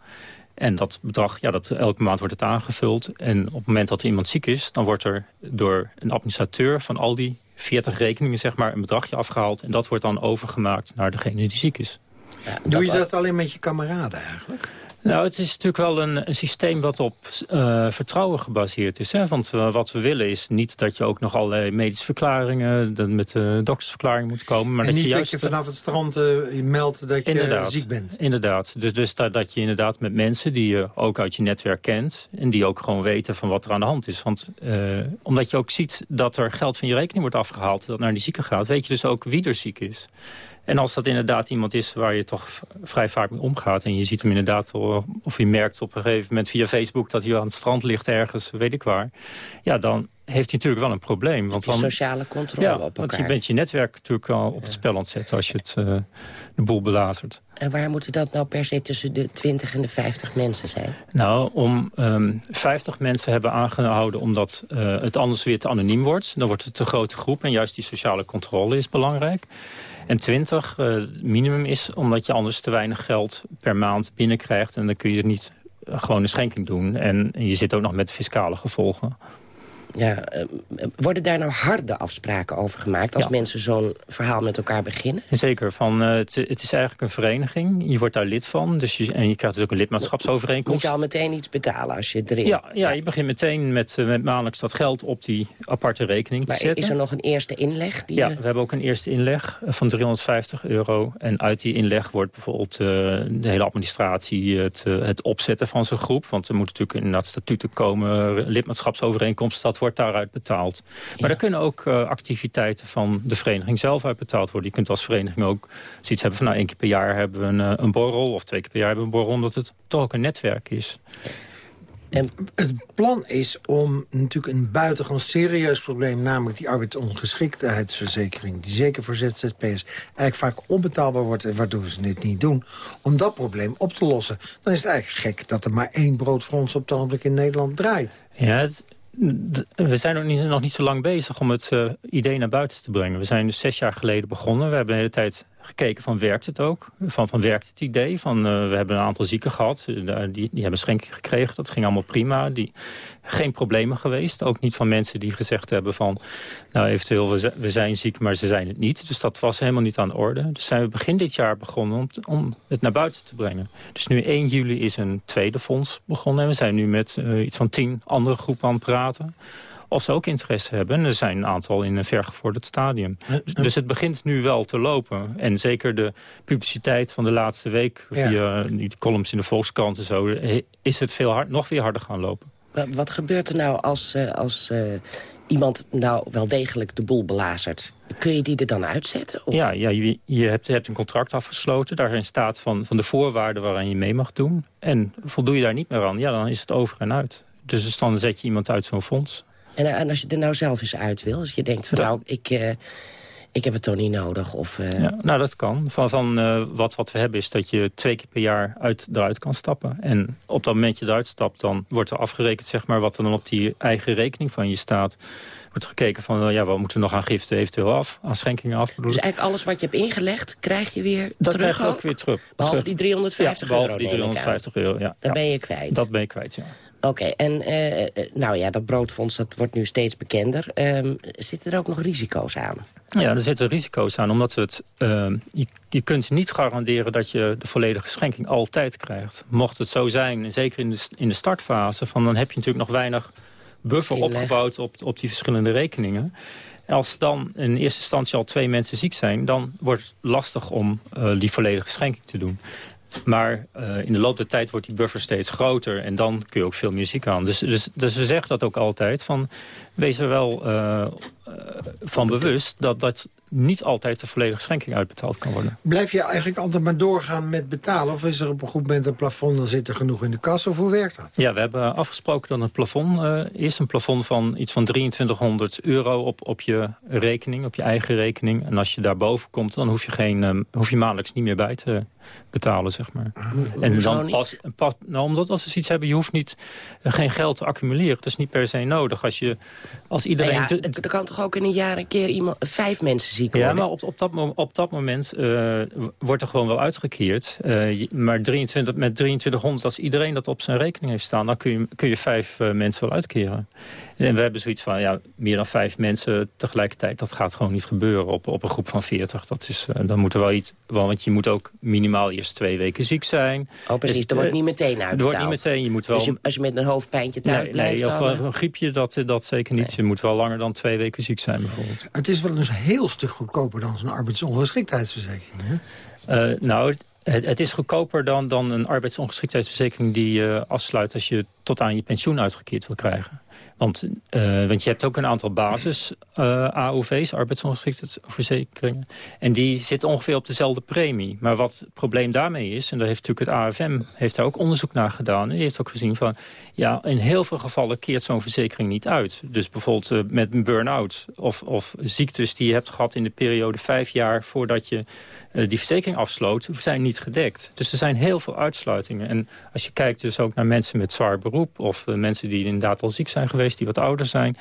En dat bedrag, ja, dat, elke maand wordt het aangevuld. En op het moment dat er iemand ziek is... dan wordt er door een administrateur van al die 40 rekeningen zeg maar, een bedragje afgehaald. En dat wordt dan overgemaakt naar degene die ziek is. Ja, Doe je dat alleen met je kameraden eigenlijk? Nou, het is natuurlijk wel een, een systeem wat op uh, vertrouwen gebaseerd is. Hè? Want uh, wat we willen is niet dat je ook nog allerlei medische verklaringen... met de doktersverklaring moet komen. Maar en dat niet je juist, dat je vanaf het strand uh, meldt dat je ziek bent. Inderdaad. Dus, dus dat, dat je inderdaad met mensen die je ook uit je netwerk kent... en die ook gewoon weten van wat er aan de hand is. Want omdat je ook ziet dat er geld van je rekening wordt afgehaald... dat naar die zieke gaat, weet je dus ook wie er ziek is. En als dat inderdaad iemand is waar je toch vrij vaak mee omgaat... en je ziet hem inderdaad, of je merkt op een gegeven moment via Facebook... dat hij aan het strand ligt ergens, weet ik waar... ja, dan heeft hij natuurlijk wel een probleem. Want dan, sociale controle ja, op elkaar. want je bent je netwerk natuurlijk al op het spel aan het zetten... als je het, uh, de boel belazert. En waar moeten dat nou per se tussen de 20 en de 50 mensen zijn? Nou, om um, 50 mensen hebben aangehouden omdat uh, het anders weer te anoniem wordt. Dan wordt het een grote groep en juist die sociale controle is belangrijk. En 20 uh, minimum is omdat je anders te weinig geld per maand binnenkrijgt. En dan kun je niet gewoon een schenking doen. En, en je zit ook nog met fiscale gevolgen. Ja, uh, worden daar nou harde afspraken over gemaakt... als Ja. mensen zo'n verhaal met elkaar beginnen? Zeker, van, uh, het, het is eigenlijk een vereniging. Je wordt daar lid van. Dus je, en je krijgt dus ook een lidmaatschapsovereenkomst. Moet je al meteen iets betalen als je erin... Ja, ja, je begint meteen met, uh, met maandelijks dat geld op die aparte rekening Maar te zetten. is er nog een eerste inleg? Die Ja, je- we hebben ook een eerste inleg eh, van 350 euro. En uit die inleg wordt bijvoorbeeld eh, de hele administratie... Het, eh, het opzetten van zo'n groep. Want er moeten natuurlijk inderdaad statuten komen... lidmaatschapsovereenkomst, dat wordt daaruit betaald. Maar er kunnen ook eh, activiteiten van de vereniging zelf uit betaald worden. Je kunt als vereniging ook zoiets hebben van... nou, één keer per jaar hebben we een, eh, een borrel... of twee keer per jaar hebben we een borrel... omdat het toch ook een netwerk is. Het plan is om natuurlijk een buitengewoon serieus probleem... namelijk die arbeidsongeschiktheidsverzekering... die zeker voor ZZP'ers eigenlijk vaak onbetaalbaar wordt... en waardoor ze dit niet doen, om dat probleem op te lossen. Dan is het eigenlijk gek dat er maar één broodfonds op het ogenblik in Nederland draait. Ja, het- we zijn nog niet, nog niet zo lang bezig om het eh, idee naar buiten te brengen. We zijn dus zes jaar geleden begonnen. We hebben de hele tijd gekeken van werkt het ook? Van, van werkt het idee? Van, eh, we hebben een aantal zieken gehad. eh, die, die hebben schenking gekregen. Dat ging allemaal prima. Die, geen problemen geweest. Ook niet van mensen die gezegd hebben van... nou eventueel, we, we zijn ziek, maar ze zijn het niet. Dus dat was helemaal niet aan de orde. Dus zijn we begin dit jaar begonnen om, om het naar buiten te brengen. Dus nu 1 juli is een tweede fonds begonnen. En we zijn nu met eh, iets van tien andere groepen aan het praten of ze ook interesse hebben. En er zijn een aantal in een vergevorderd stadium. Dus het begint nu wel te lopen. En zeker de publiciteit van de laatste week... Ja. via die columns in de Volkskrant en zo... eh, is het veel hard, nog weer harder gaan lopen. Wa- Wat gebeurt er nou als, eh, als eh, iemand nou wel degelijk de boel belazert? Kun je die er dan uitzetten? Of? Ja, ja je, je, hebt, je hebt een contract afgesloten. Daarin staat van, van de voorwaarden waaraan je mee mag doen. En voldoe je daar niet meer aan, ja, dan is het over en uit. Dus dan zet je iemand uit zo'n fonds. En, en als je er nou zelf eens uit wil, als je denkt van nou, ik, eh, ik heb het toch niet nodig. Of, eh, Ja, nou, dat kan. Van, van, eh, wat, wat we hebben is dat je twee keer per jaar uit, eruit kan stappen. En op dat moment je eruit stapt, dan wordt er afgerekend zeg maar, wat er dan op die eigen rekening van je staat. Wordt gekeken van, eh, ja, wat moeten we nog aan giften eventueel af? Aan schenkingen af? bedoel Dus eigenlijk alles wat je hebt ingelegd, krijg je weer Dat terug krijg je ook weer terug. Behalve Terug. die 350 ja, behalve euro, die neem ik aan. 350 euro, ja. Dan ja. ben je kwijt. Dat ben je kwijt, ja. Oké, en eh, eh, nou ja, dat broodfonds dat wordt nu steeds bekender. Ehm, zitten er ook nog risico's aan? Ja, er zitten risico's aan, omdat het, eh, je, je kunt niet garanderen dat je de volledige schenking altijd krijgt. Mocht het zo zijn, en zeker in de, in de startfase, van, dan heb je natuurlijk nog weinig buffer Inleg. opgebouwd op, op die verschillende rekeningen. En als dan in eerste instantie al twee mensen ziek zijn, dan wordt het lastig om eh, die volledige schenking te doen. Maar uh, in de loop der tijd wordt die buffer steeds groter. En dan kun je ook veel muziek aan. Dus, dus, dus we zeggen dat ook altijd. Van, wees er wel uh, van bewust dat, dat niet altijd de volledige schenking uitbetaald kan worden. Blijf je eigenlijk altijd maar doorgaan met betalen? Of is er op een goed moment een plafond, dan zit er genoeg in de kas? Of hoe werkt dat? Ja, we hebben afgesproken dat het plafond uh, is. Een plafond van iets van 2300 euro op, op je rekening, op je eigen rekening. En als je daarboven komt, dan hoef je, geen, um, hoef je maandelijks niet meer bij te betalen, zeg maar. Ah, en dan pas, pas, nou, omdat als we zoiets hebben, je hoeft niet, uh, geen geld te accumuleren. Dat is niet per se nodig. Als, je, als iedereen... Nou ja, er kan toch ook in een jaar een keer iemand, vijf mensen ziek worden? Ja, maar op, op, dat, op dat moment uh, wordt er gewoon wel uitgekeerd. Uh, maar 23, met 2300, als iedereen dat op zijn rekening heeft staan... dan kun je, kun je vijf uh, mensen wel uitkeren. En we hebben zoiets van, ja, meer dan vijf mensen tegelijkertijd... dat gaat gewoon niet gebeuren op, op een groep van 40. Dat is, uh, dan moet er wel iets... Want je moet ook minimaal eerst twee weken ziek zijn. Oh, precies. Dus, er wordt niet meteen uitbetaald. Er wordt niet meteen. Je moet wel... Dus je, als je met een hoofdpijntje thuis nee, blijft... Nee, of een griepje, dat, dat zeker niet. Nee. Je moet wel langer dan twee weken ziek zijn, bijvoorbeeld. Het is wel een heel stuk goedkoper dan zo'n arbeidsongeschiktheidsverzekering, hè? Uh, nou, het, het, is goedkoper dan, dan een arbeidsongeschiktheidsverzekering die je afsluit als je tot aan je pensioen uitgekeerd wil krijgen. Want, uh, want je hebt ook een aantal basis uh, AOV's, arbeidsongeschiktheidsverzekeringen. En die zitten ongeveer op dezelfde premie. Maar wat het probleem daarmee is, en daar heeft natuurlijk het AFM heeft daar ook onderzoek naar gedaan. En die heeft ook gezien van, ja, in heel veel gevallen keert zo'n verzekering niet uit. Dus bijvoorbeeld uh, met een burn-out of, of ziektes die je hebt gehad in de periode vijf jaar voordat je die verzekering afsloot, zijn niet gedekt. Dus er zijn heel veel uitsluitingen. En als je kijkt dus ook naar mensen met zwaar beroep of mensen die inderdaad al ziek zijn geweest, die wat ouder zijn...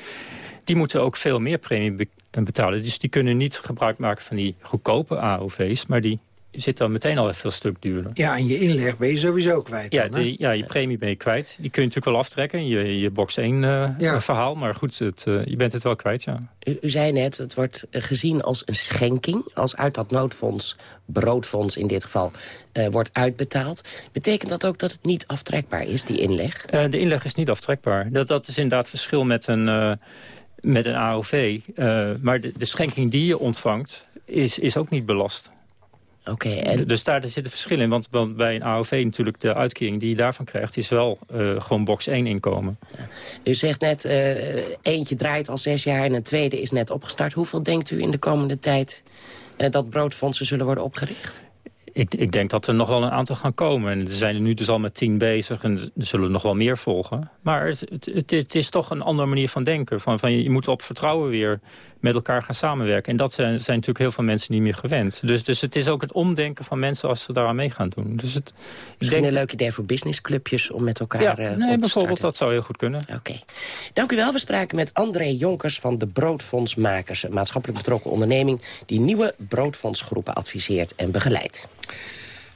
die moeten ook veel meer premie be betalen. Dus die kunnen niet gebruik maken van die goedkope AOV's... maar die zit dan meteen al even een stuk duurder. Ja, en je inleg ben je sowieso kwijt. Ja, dan, ja je premie ben je kwijt. Die kun je natuurlijk wel aftrekken, je, je box 1 uh, ja. verhaal. Maar goed, het, uh, je bent het wel kwijt, ja. U, u, zei net, het wordt gezien als een schenking. Als uit dat noodfonds, broodfonds in dit geval, uh, wordt uitbetaald. Betekent dat ook dat het niet aftrekbaar is, die inleg? de inleg is niet aftrekbaar. Dat, dat is inderdaad het verschil met een, met een AOV. maar de, de schenking die je ontvangt, is, is ook niet belast. Okay, en... Dus daar zit een verschil in. Want bij een AOV natuurlijk de uitkering die je daarvan krijgt... is wel uh, gewoon box 1 inkomen. Ja. U zegt net, uh, eentje draait al zes jaar en een tweede is net opgestart. Hoeveel denkt u in de komende tijd uh, dat broodfondsen zullen worden opgericht? Ik, ik, denk dat er nog wel een aantal gaan komen. En er zijn er nu dus al met tien bezig en er zullen nog wel meer volgen. Maar het, het, het is toch een andere manier van denken. Van, van je moet op vertrouwen weer met elkaar gaan samenwerken. En dat zijn, zijn natuurlijk heel veel mensen niet meer gewend. Dus, dus het is ook het omdenken van mensen als ze daaraan mee gaan doen. Dus het, Misschien denk... een leuk idee voor businessclubjes om met elkaar ja, uh, nee, bijvoorbeeld, dat zou heel goed kunnen. Oké. Okay. Dank u wel. We spraken met André Jonkers van de Broodfondsmakers. Een maatschappelijk betrokken onderneming... die nieuwe broodfondsgroepen adviseert en begeleidt.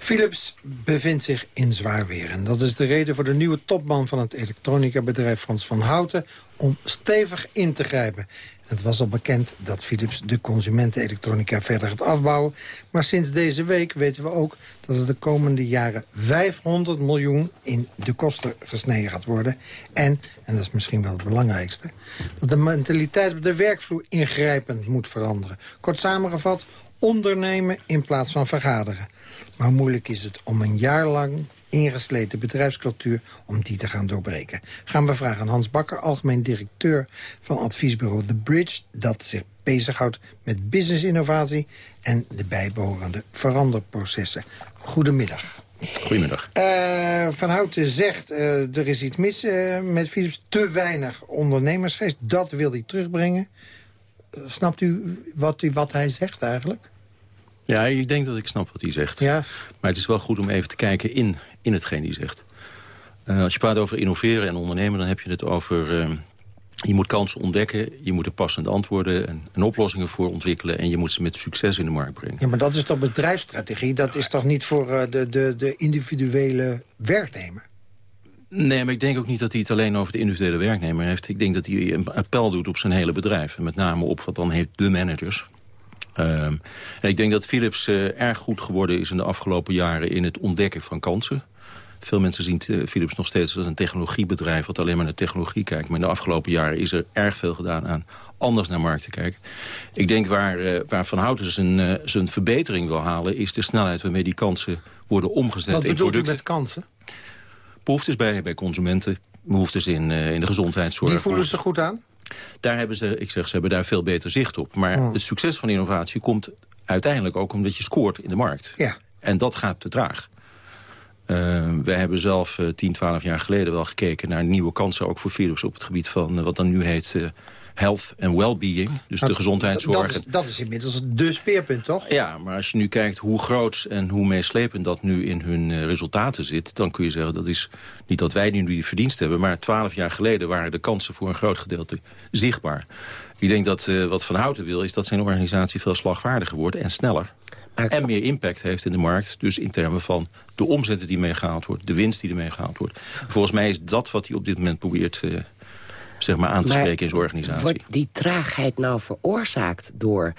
Philips bevindt zich in zwaar weer. En dat is de reden voor de nieuwe topman van het elektronica-bedrijf Frans van Houten... om stevig in te grijpen. Het was al bekend dat Philips de consumentenelektronica verder gaat afbouwen. Maar sinds deze week weten we ook dat er de komende jaren 500 miljoen in de kosten gesneden gaat worden. En, en dat is misschien wel het belangrijkste, dat de mentaliteit op de werkvloer ingrijpend moet veranderen. Kort samengevat, ondernemen in plaats van vergaderen. Maar moeilijk is het om een jaar lang ingesleten bedrijfscultuur om die te gaan doorbreken. Gaan we vragen aan Hans Bakker, algemeen directeur van adviesbureau The Bridge... dat zich bezighoudt met businessinnovatie en de bijbehorende veranderprocessen. Goedemiddag. Goedemiddag. Uh, van Houten zegt, uh, er is iets mis uh, met Philips. Te weinig ondernemersgeest, dat wil hij terugbrengen. snapt u wat, u wat hij zegt eigenlijk? Ja, ik denk dat ik snap wat hij zegt. Ja. Maar het is wel goed om even te kijken in, in hetgeen hij zegt. Uh, als je praat over innoveren en ondernemen, dan heb je het over... Uh, je moet kansen ontdekken, je moet er passende antwoorden en, en, oplossingen voor ontwikkelen... en je moet ze met succes in de markt brengen. Ja, maar dat is toch bedrijfsstrategie? Dat is toch niet voor uh, de, de, de individuele werknemer? Nee, maar ik denk ook niet dat hij het alleen over de individuele werknemer heeft. Ik denk dat hij een appel doet op zijn hele bedrijf. En met name op wat dan heet de managers. Um, en ik denk dat Philips uh, erg goed geworden is in de afgelopen jaren... in het ontdekken van kansen. Veel mensen zien uh, Philips nog steeds als een technologiebedrijf... wat alleen maar naar technologie kijkt. Maar in de afgelopen jaren is er erg veel gedaan aan anders naar markt te kijken. Ik denk waar, uh, waar Van Houten zijn, zijn verbetering wil halen... is de snelheid waarmee die kansen worden omgezet Wat in bedoelt u producten. met kansen? Behoeftes bij, bij consumenten, behoeftes in, eh, in de gezondheidszorg. Die voelen ze goed aan? Daar hebben ze, ik zeg, ze hebben daar veel beter zicht op. Maar Hmm. het succes van innovatie komt uiteindelijk ook omdat je scoort in de markt. Ja. En dat gaat te traag. Uh, wij hebben zelf uh, 10, 12 jaar geleden wel gekeken naar nieuwe kansen... ook voor Philips op het gebied van uh, wat dan nu heet uh, health and well-being. Dus Nou, de gezondheidszorg. Dat is, dat is inmiddels de speerpunt, toch? Ja, maar als je nu kijkt hoe groot en hoe meeslepend dat nu in hun uh, resultaten zit... dan kun je zeggen, dat is niet dat wij nu die verdienst hebben... maar 12 jaar geleden waren de kansen voor een groot gedeelte zichtbaar. Ik denk dat uh, wat Van Houten wil, is dat zijn organisatie veel slagvaardiger wordt en sneller. En meer impact heeft in de markt. Dus in termen van de omzetten die meegehaald wordt. De winst die ermee gehaald wordt. Volgens mij is dat wat hij op dit moment probeert uh, zeg maar aan te maar spreken in zijn organisatie. Wordt die traagheid nou veroorzaakt door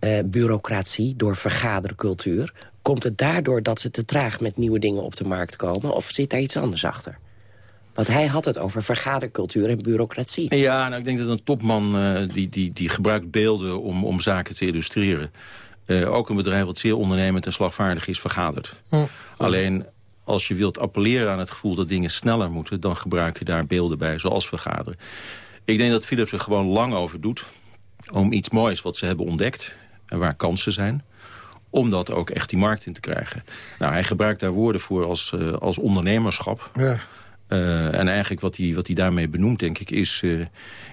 uh, bureaucratie, door vergadercultuur? Komt het daardoor dat ze te traag met nieuwe dingen op de markt komen? Of zit daar iets anders achter? Want hij had het over vergadercultuur en bureaucratie. Ja, nou, ik denk dat een topman uh, die, die, die gebruikt beelden om, om zaken te illustreren. Uh, ook een bedrijf wat zeer ondernemend en slagvaardig is, vergaderd. Hm. Alleen als je wilt appelleren aan het gevoel dat dingen sneller moeten... dan gebruik je daar beelden bij, zoals vergaderen. Ik denk dat Philips er gewoon lang over doet... om iets moois wat ze hebben ontdekt en waar kansen zijn... om dat ook echt die markt in te krijgen. Nou, hij gebruikt daar woorden voor als, uh, als ondernemerschap... Ja. Uh, en eigenlijk wat hij, wat hij daarmee benoemt, denk ik, is, uh,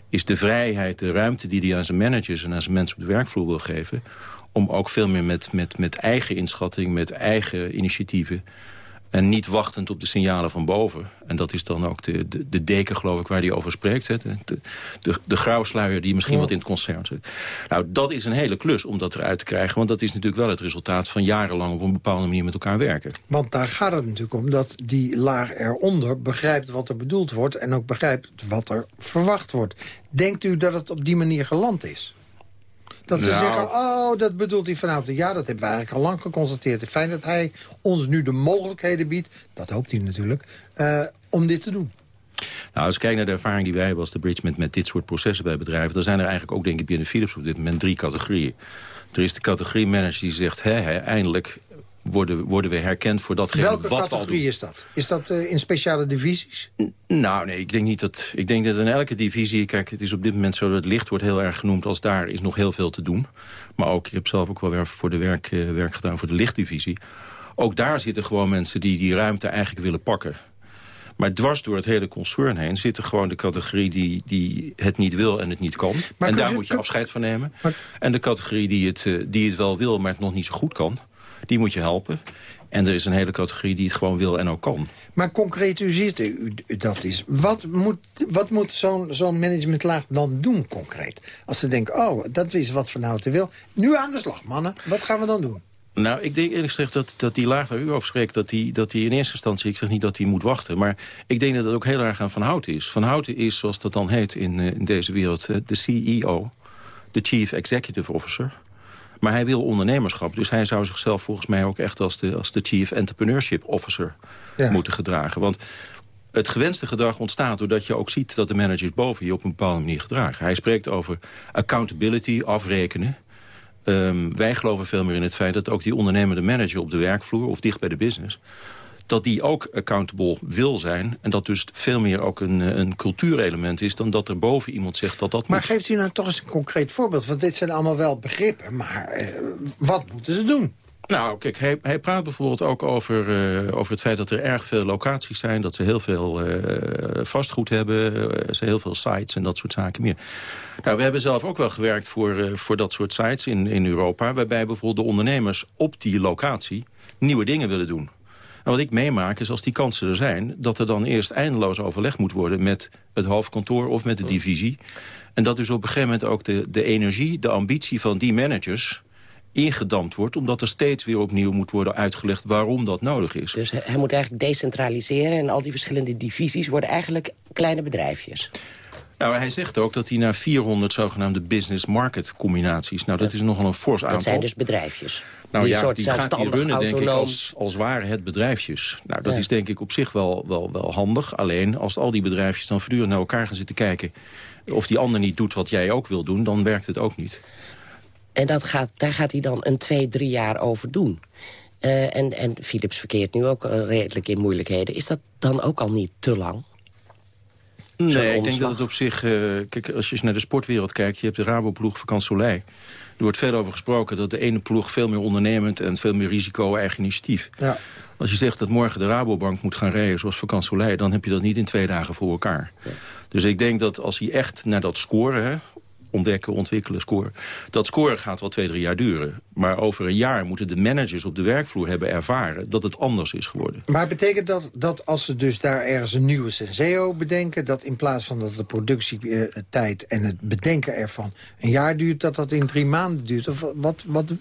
is de vrijheid, de ruimte die hij aan zijn managers en aan zijn mensen op de werkvloer wil geven om ook veel meer met, met, met eigen inschatting, met eigen initiatieven... en niet wachtend op de signalen van boven. En dat is dan ook de, de, de deken, geloof ik, waar hij over spreekt. Hè? De, de, de, de grauwsluier die misschien ja. wat in het concern zit. Nou, dat is een hele klus om dat eruit te krijgen. Want dat is natuurlijk wel het resultaat van jarenlang... op een bepaalde manier met elkaar werken. Want daar gaat het natuurlijk om dat die laag eronder begrijpt wat er bedoeld wordt... en ook begrijpt wat er verwacht wordt. Denkt u dat het op die manier geland is? Dat ze nou. zeggen, oh, dat bedoelt hij vanuit. Ja, dat hebben we eigenlijk al lang geconstateerd. Fijn dat hij ons nu de mogelijkheden biedt, dat hoopt hij natuurlijk, uh, om dit te doen. Nou, als ik kijk naar de ervaring die wij hebben als de bridge met, met dit soort processen bij bedrijven... dan zijn er eigenlijk ook, denk ik, binnen Philips op dit moment drie categorieën. Er is de categorie manager die zegt, hé, hé, eindelijk worden, worden we herkend voor datgene Welke wat categorie is dat? Is dat uh, in speciale divisies? N nou, nee, ik denk niet dat... Ik denk dat in elke divisie... Kijk, het is op dit moment zo dat het licht wordt heel erg genoemd... als daar is nog heel veel te doen. Maar ook, ik heb zelf ook wel weer voor de werk, uh, werk gedaan voor de lichtdivisie. Ook daar zitten gewoon mensen die die ruimte eigenlijk willen pakken. Maar dwars door het hele concern heen zit er gewoon de categorie die, die het niet wil en het niet kan. Maar en daar u, moet je afscheid van nemen. Maar... En de categorie die het, uh, die het wel wil, maar het nog niet zo goed kan. Die moet je helpen. En er is een hele categorie die het gewoon wil en ook kan. Maar concretiseert u dat is. Wat moet, wat moet zo'n zo'n managementlaag dan doen concreet? Als ze denken, oh, dat is wat Van Houten wil. Nu aan de slag, mannen. Wat gaan we dan doen? Nou, ik denk eerlijk gezegd dat, dat die laag waar u over spreekt... Dat die, dat die in eerste instantie, ik zeg niet dat die moet wachten... maar ik denk dat het ook heel erg aan Van Houten is. Van Houten is, zoals dat dan heet in, in deze wereld... de CEO, de Chief Executive Officer... Maar hij wil ondernemerschap. Dus hij zou zichzelf volgens mij ook echt als de, als de Chief Entrepreneurship Officer ja. moeten gedragen. Want het gewenste gedrag ontstaat doordat je ook ziet... dat de managers boven je op een bepaalde manier gedragen. Hij spreekt over accountability, afrekenen. Um, wij geloven veel meer in het feit dat ook die ondernemende manager op de werkvloer... of dicht bij de business dat die ook accountable wil zijn. En dat dus veel meer ook een, een cultuurelement is... dan dat er boven iemand zegt dat dat Maar moet. geeft u nou toch eens een concreet voorbeeld? Want dit zijn allemaal wel begrippen, maar eh, wat moeten ze doen? Nou, kijk, hij, hij praat bijvoorbeeld ook over, uh, over het feit dat er erg veel locaties zijn. Dat ze heel veel uh, vastgoed hebben. Uh, ze heel veel sites en dat soort zaken meer. Nou, we hebben zelf ook wel gewerkt voor, voor dat soort sites in, in Europa. Waarbij bijvoorbeeld de ondernemers op die locatie nieuwe dingen willen doen. En wat ik meemaak is als die kansen er zijn... dat er dan eerst eindeloos overleg moet worden met het hoofdkantoor of met de divisie. En dat dus op een gegeven moment ook de, de energie, de ambitie van die managers ingedampt wordt... omdat er steeds weer opnieuw moet worden uitgelegd waarom dat nodig is. Dus hij moet eigenlijk decentraliseren... en al die verschillende divisies worden eigenlijk kleine bedrijfjes. Nou, hij zegt ook dat hij naar 400 zogenaamde business-market combinaties... nou, dat is nogal een fors aantal. Dat zijn dus bedrijfjes. Nou die ja, soort die gaat hij runnen, denk ik, als, als ware het bedrijfjes. Nou, dat Ja. is denk ik op zich wel, wel, wel handig. Alleen, als al die bedrijfjes dan voortdurend naar elkaar gaan zitten kijken... of die ander niet doet wat jij ook wil doen, dan werkt het ook niet. En dat gaat, daar gaat hij dan een twee, drie jaar over doen. Uh, en, en Philips verkeert nu ook redelijk in moeilijkheden. Is dat dan ook al niet te lang? Nee, ik denk dat het op zich... Uh, kijk, als je naar de sportwereld kijkt... je hebt de Rabo-ploeg Soleil. Er wordt veel over gesproken dat de ene ploeg veel meer ondernemend... en veel meer risico eigen initiatief. Ja. Als je zegt dat morgen de Rabobank moet gaan rijden zoals Vakant Soleil... dan heb je dat niet in twee dagen voor elkaar. Dus ik denk dat als hij echt naar dat scoren... Ontdekken, ontwikkelen, scoren. Dat scoren gaat wel twee, drie jaar duren. Maar over een jaar moeten de managers op de werkvloer hebben ervaren... dat het anders is geworden. Maar betekent dat dat als ze dus daar ergens een nieuwe Senseo bedenken... dat in plaats van dat de productietijd en het bedenken ervan een jaar duurt... dat dat in drie maanden duurt? Of wat, wat...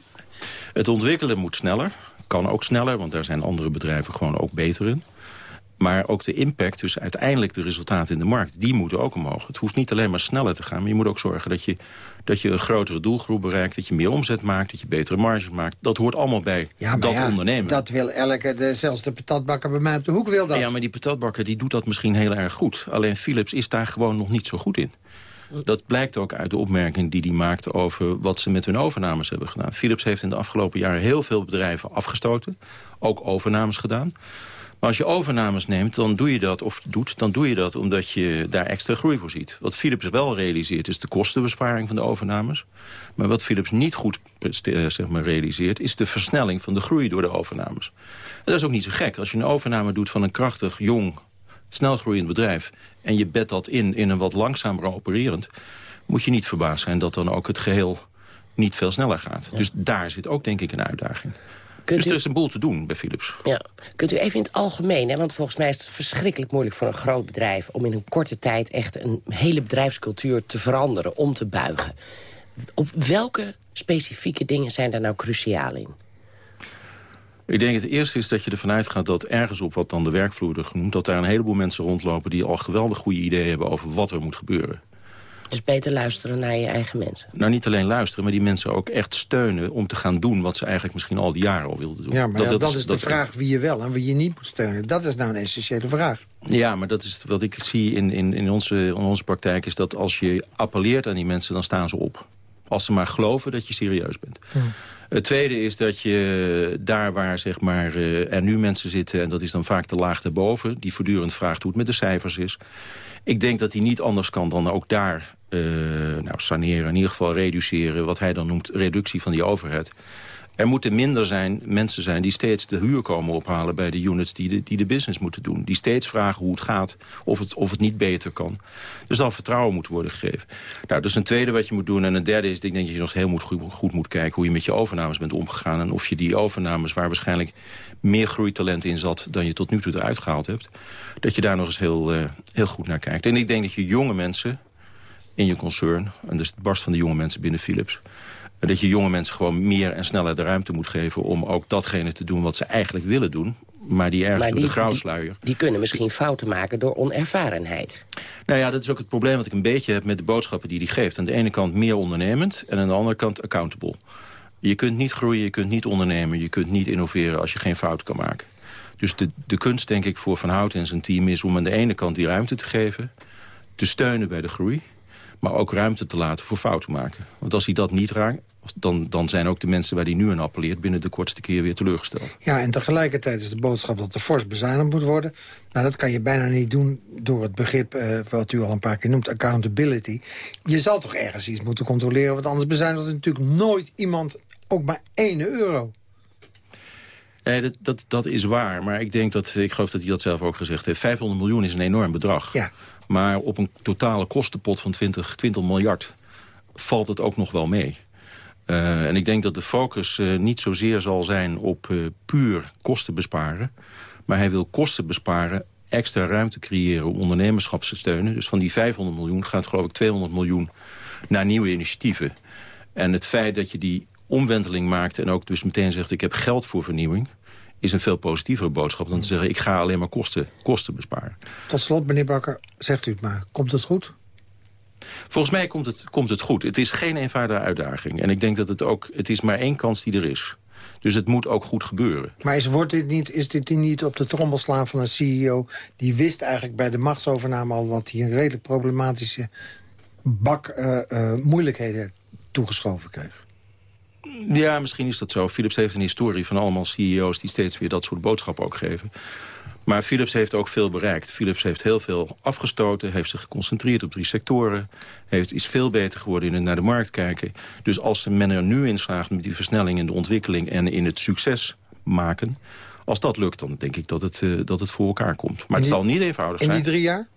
Het ontwikkelen moet sneller. Kan ook sneller, want daar zijn andere bedrijven gewoon ook beter in. Maar ook de impact, dus uiteindelijk de resultaten in de markt... die moeten ook omhoog. Het hoeft niet alleen maar sneller te gaan... maar je moet ook zorgen dat je, dat je een grotere doelgroep bereikt... dat je meer omzet maakt, dat je betere marges maakt. Dat hoort allemaal bij ja, dat ja, ondernemen. Dat wil elke, de, zelfs de patatbakker bij mij op de hoek wil dat. Ja, maar die patatbakker die doet dat misschien heel erg goed. Alleen Philips is daar gewoon nog niet zo goed in. Dat blijkt ook uit de opmerking die hij maakte over wat ze met hun overnames hebben gedaan. Philips heeft in de afgelopen jaren heel veel bedrijven afgestoten. Ook overnames gedaan. Maar als je overnames neemt, dan doe je dat, of doet, dan doe je dat omdat je daar extra groei voor ziet. Wat Philips wel realiseert is de kostenbesparing van de overnames. Maar wat Philips niet goed eh, zeg maar, realiseert is de versnelling van de groei door de overnames. En dat is ook niet zo gek. Als je een overname doet van een krachtig, jong, snel groeiend bedrijf... en je bedt dat in, in een wat langzamer opererend... moet je niet verbaasd zijn dat dan ook het geheel niet veel sneller gaat. Dus daar zit ook denk ik een uitdaging. Kunt dus er is een boel te doen bij Philips. Ja. Kunt u even in het algemeen, hè, want volgens mij is het verschrikkelijk moeilijk voor een groot bedrijf... om in een korte tijd echt een hele bedrijfscultuur te veranderen, om te buigen. Op welke specifieke dingen zijn daar nou cruciaal in? Ik denk het eerste is dat je ervan uitgaat dat ergens op wat dan de werkvloer genoemd... dat daar een heleboel mensen rondlopen die al geweldig goede ideeën hebben over wat er moet gebeuren. Dus beter luisteren naar je eigen mensen. Nou, niet alleen luisteren, maar die mensen ook echt steunen... om te gaan doen wat ze eigenlijk misschien al die jaren al wilden doen. Ja, maar dat, dat, is, de vraag wie je wel en wie je niet moet steunen. Dat is nou een essentiële vraag. Ja, maar dat is wat ik zie in, in, in, onze, in onze praktijk... is dat als je appelleert aan die mensen, dan staan ze op. Als ze maar geloven dat je serieus bent. Het tweede is dat je daar waar zeg maar, uh, er nu mensen zitten... en dat is dan vaak de laag erboven... die voortdurend vraagt hoe het met de cijfers is... Ik denk dat hij niet anders kan dan ook daar uh, nou, saneren, in ieder geval reduceren... wat hij dan noemt reductie van die overheid. Er moeten minder zijn, mensen zijn die steeds de huur komen ophalen... bij de units die de, die de business moeten doen. Die steeds vragen hoe het gaat, of het, of het niet beter kan. Dus dat vertrouwen moet worden gegeven. Nou, is een tweede wat je moet doen. En een derde is, ik denk dat je nog heel moet, goed, goed moet kijken... hoe je met je overnames bent omgegaan. En of je die overnames, waar waarschijnlijk meer groeitalent in zat... dan je tot nu toe eruit gehaald hebt... dat je daar nog eens heel, uh, heel goed naar kijkt. En ik denk dat je jonge mensen in je concern... en dus het barst van de jonge mensen binnen Philips... dat je jonge mensen gewoon meer en sneller de ruimte moet geven... om ook datgene te doen wat ze eigenlijk willen doen... maar die ergens maar door de grauwsluier... Die, die, kunnen misschien fouten maken door onervarenheid. Nou ja, dat is ook het probleem wat ik een beetje heb... met de boodschappen die hij geeft. Aan de ene kant meer ondernemend en aan de andere kant accountable. Je kunt niet groeien, je kunt niet ondernemen... je kunt niet innoveren als je geen fout kan maken. Dus de, de kunst, denk ik, voor Van Houten en zijn team is... om aan de ene kant die ruimte te geven... te steunen bij de groei maar ook ruimte te laten voor fouten maken. Want als hij dat niet raakt, dan, dan zijn ook de mensen waar hij nu aan appelleert... binnen de kortste keer weer teleurgesteld. Ja, en tegelijkertijd is de boodschap dat er fors bezuinigd moet worden. Nou, dat kan je bijna niet doen door het begrip, uh, wat u al een paar keer noemt, accountability. Je zal toch ergens iets moeten controleren, want anders bezuinigt natuurlijk nooit iemand ook maar 1 euro. Nee, dat, dat, dat is waar. Maar ik denk dat, ik geloof dat hij dat zelf ook gezegd heeft. 500 miljoen is een enorm bedrag. Ja. Maar op een totale kostenpot van 20, 20 miljard valt het ook nog wel mee. Uh, en ik denk dat de focus uh, niet zozeer zal zijn op uh, puur kosten besparen. Maar hij wil kosten besparen, extra ruimte creëren om ondernemerschap te steunen. Dus van die 500 miljoen gaat geloof ik 200 miljoen naar nieuwe initiatieven. En het feit dat je die omwenteling maakt en ook dus meteen zegt... ik heb geld voor vernieuwing is een veel positievere boodschap dan te zeggen... ik ga alleen maar kosten, kosten besparen. Tot slot, meneer Bakker, zegt u het maar. Komt het goed? Volgens mij komt het, komt het goed. Het is geen eenvoudige uitdaging. En ik denk dat het ook... Het is maar één kans die er is. Dus het moet ook goed gebeuren. Maar is, wordt dit niet, is dit niet op de trommel slaan van een CEO... die wist eigenlijk bij de machtsovername al... dat hij een redelijk problematische bak uh, uh, moeilijkheden toegeschoven kreeg? Ja, misschien is dat zo. Philips heeft een historie van allemaal CEO's... die steeds weer dat soort boodschappen ook geven. Maar Philips heeft ook veel bereikt. Philips heeft heel veel afgestoten, heeft zich geconcentreerd op drie sectoren... Heeft, is veel beter geworden in het naar de markt kijken. Dus als men er nu in slaagt met die versnelling in de ontwikkeling... en in het succes maken... als dat lukt, dan denk ik dat het, uh, dat het voor elkaar komt. Maar het zal niet eenvoudig zijn. In die drie jaar?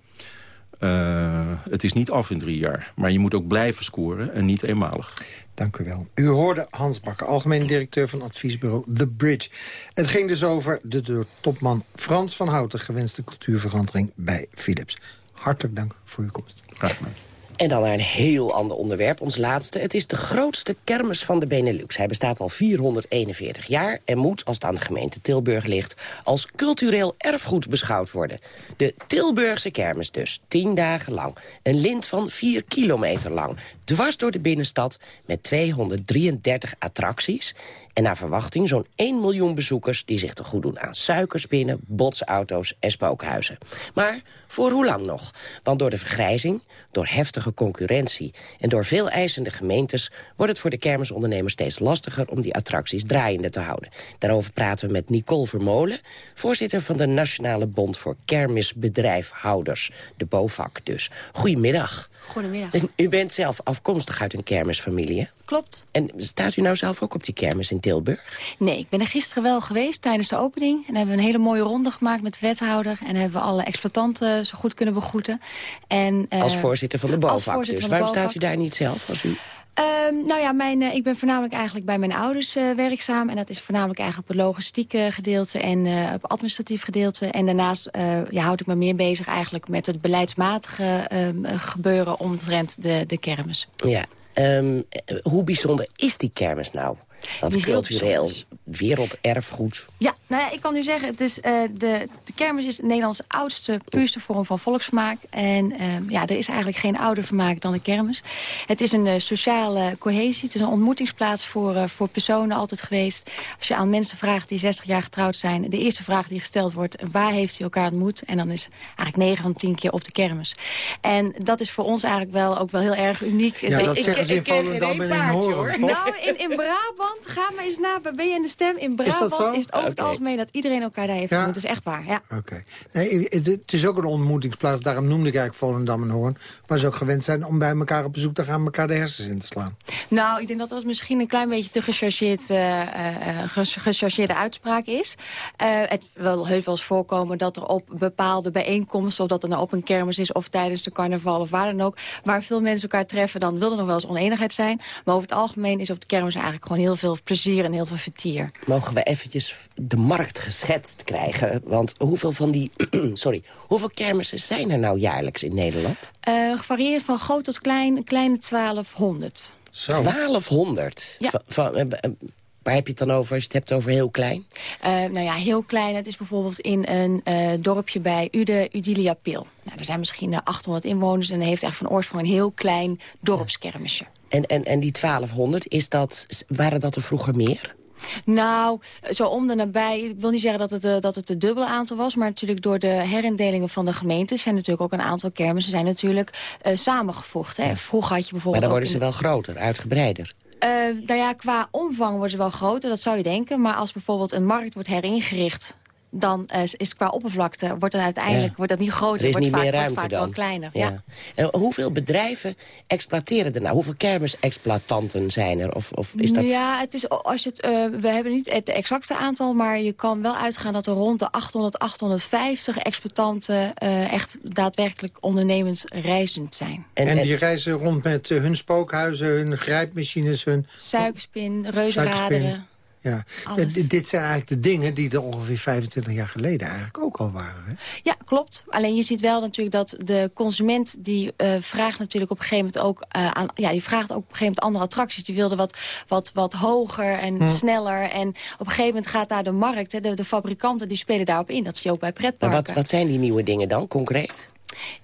Uh, het is niet af in drie jaar. Maar je moet ook blijven scoren en niet eenmalig. Dank u wel. U hoorde Hans Bakker, algemeen directeur van adviesbureau The Bridge. Het ging dus over de door topman Frans van Houten... gewenste cultuurverandering bij Philips. Hartelijk dank voor uw komst. Graag gedaan. En dan naar een heel ander onderwerp, ons laatste. Het is de grootste kermis van de Benelux. Hij bestaat al 441 jaar en moet, als het aan de gemeente Tilburg ligt... als cultureel erfgoed beschouwd worden. De Tilburgse kermis dus, tien dagen lang. Een lint van 4 kilometer lang. Dwars door de binnenstad met 233 attracties... En naar verwachting zo'n 1 miljoen bezoekers die zich te goed doen aan suikerspinnen, botsauto's en spookhuizen. Maar voor hoe lang nog? Want door de vergrijzing, door heftige concurrentie en door veel eisende gemeentes wordt het voor de kermisondernemers steeds lastiger om die attracties draaiende te houden. Daarover praten we met Nicole Vermolen, voorzitter van de Nationale Bond voor Kermisbedrijfhouders, de BOVAC dus. Goedemiddag. Goedemiddag. U bent zelf afkomstig uit een kermisfamilie, hè? Klopt. En staat u nou zelf ook op die kermis in Tilburg? Nee, ik ben er gisteren wel geweest tijdens de opening. En hebben we een hele mooie ronde gemaakt met de wethouder. En hebben we alle exploitanten zo goed kunnen begroeten. En, uh, als voorzitter van de BOVAC dus. Waarom staat u daar niet zelf als u... Um, nou ja, mijn, uh, ik ben voornamelijk eigenlijk bij mijn ouders uh, werkzaam. En dat is voornamelijk eigenlijk op het logistieke gedeelte en uh, op het administratief gedeelte. En daarnaast ja, houd ik me meer bezig eigenlijk met het beleidsmatige gebeuren omtrent de, de kermis. Ja, um, hoe bijzonder is die kermis nou? Dat cultureel werelderfgoed. Ja, nou ja, ik kan u zeggen, het is, uh, de, de kermis is Nederlands oudste, puurste vorm van volksvermaak. En uh, ja, er is eigenlijk geen ouder vermaak dan de kermis. Het is een uh, sociale cohesie. Het is een ontmoetingsplaats voor, voor personen altijd geweest. Als je aan mensen vraagt die 60 jaar getrouwd zijn... de eerste vraag die gesteld wordt, waar heeft hij elkaar ontmoet? En dan is eigenlijk 9 van 10 keer op de kermis. En dat is voor ons eigenlijk wel ook wel heel erg uniek. Ja, dat ik, zeggen ze in Volendam en in Horen, Nou, in, in Brabant ga maar eens na, ben je in de stem? In Brabant is, is het over het algemeen dat iedereen elkaar daar heeft ja. Dat is echt waar, ja. Oké. Nee, het is ook een ontmoetingsplaats, daarom noemde ik eigenlijk Volendam en Hoorn. Waar ze ook gewend zijn om bij elkaar op bezoek te gaan... elkaar de hersens in te slaan. Nou, ik denk dat dat misschien een klein beetje te gechargeerd, uh, uh, gechargeerde uitspraak is. Uh, het wil heus wel eens voorkomen dat er op bepaalde bijeenkomsten... of dat er nou op een kermis is of tijdens de carnaval of waar dan ook... waar veel mensen elkaar treffen, dan wil er nog wel eens oneenigheid zijn. Maar over het algemeen is op de kermis eigenlijk gewoon heel veel plezier en heel veel vertier. Mogen we eventjes de markt geschetst krijgen? Want hoeveel van die... sorry, hoeveel kermissen zijn er nou jaarlijks in Nederland? Uh, gevarieerd van groot tot klein, een kleine 1200. Zo. 1200? Ja. Van, van, uh, Waar heb je het dan over als je het hebt over heel klein? Uh, nou ja, heel klein. Het is bijvoorbeeld in een uh, dorpje bij Ude, Udilia Pil. Nou, er zijn misschien 800 inwoners en heeft echt van oorsprong een heel klein dorpskermisje. En, en, en die 1200, is dat, waren dat er vroeger meer? Nou, zo om de nabij. Ik wil niet zeggen dat het, uh, dat het het dubbele aantal was. Maar natuurlijk door de herindelingen van de gemeentes... zijn natuurlijk ook een aantal kermissen zijn natuurlijk uh, samengevoegd. Hè. Vroeger had je bijvoorbeeld... Maar dan worden ze wel groter, uitgebreider. Uh, nou ja, qua omvang worden ze wel groter, dat zou je denken. Maar als bijvoorbeeld een markt wordt heringericht dan uh, is qua oppervlakte, wordt dan uiteindelijk ja. wordt dat niet groter, er is wordt niet vaak, meer ruimte wordt vaak dan. wel kleiner. Ja. Ja. En hoeveel bedrijven exploiteren er nou? Hoeveel kermisexploitanten zijn er? Of, of is dat... Ja, het is, als je het, uh, we hebben niet het exacte aantal, maar je kan wel uitgaan dat er rond de 800, 850 exploitanten uh, echt daadwerkelijk ondernemend reizend zijn. En, en die reizen rond met hun spookhuizen, hun grijpmachines, hun... Suikerspin, reuzenraderen. Ja, dit zijn eigenlijk de dingen die er ongeveer 25 jaar geleden eigenlijk ook al waren. Hè? Ja, klopt. Alleen je ziet wel natuurlijk dat de consument die uh, vraagt natuurlijk op een gegeven moment ook uh, aan, ja, die vraagt ook op een gegeven moment andere attracties. Die wilde wat, wat, wat hoger en Hm. sneller. En op een gegeven moment gaat daar de markt, hè, de, de fabrikanten die spelen daarop in. Dat zie je ook bij pretparken. Maar wat, wat zijn die nieuwe dingen dan, concreet?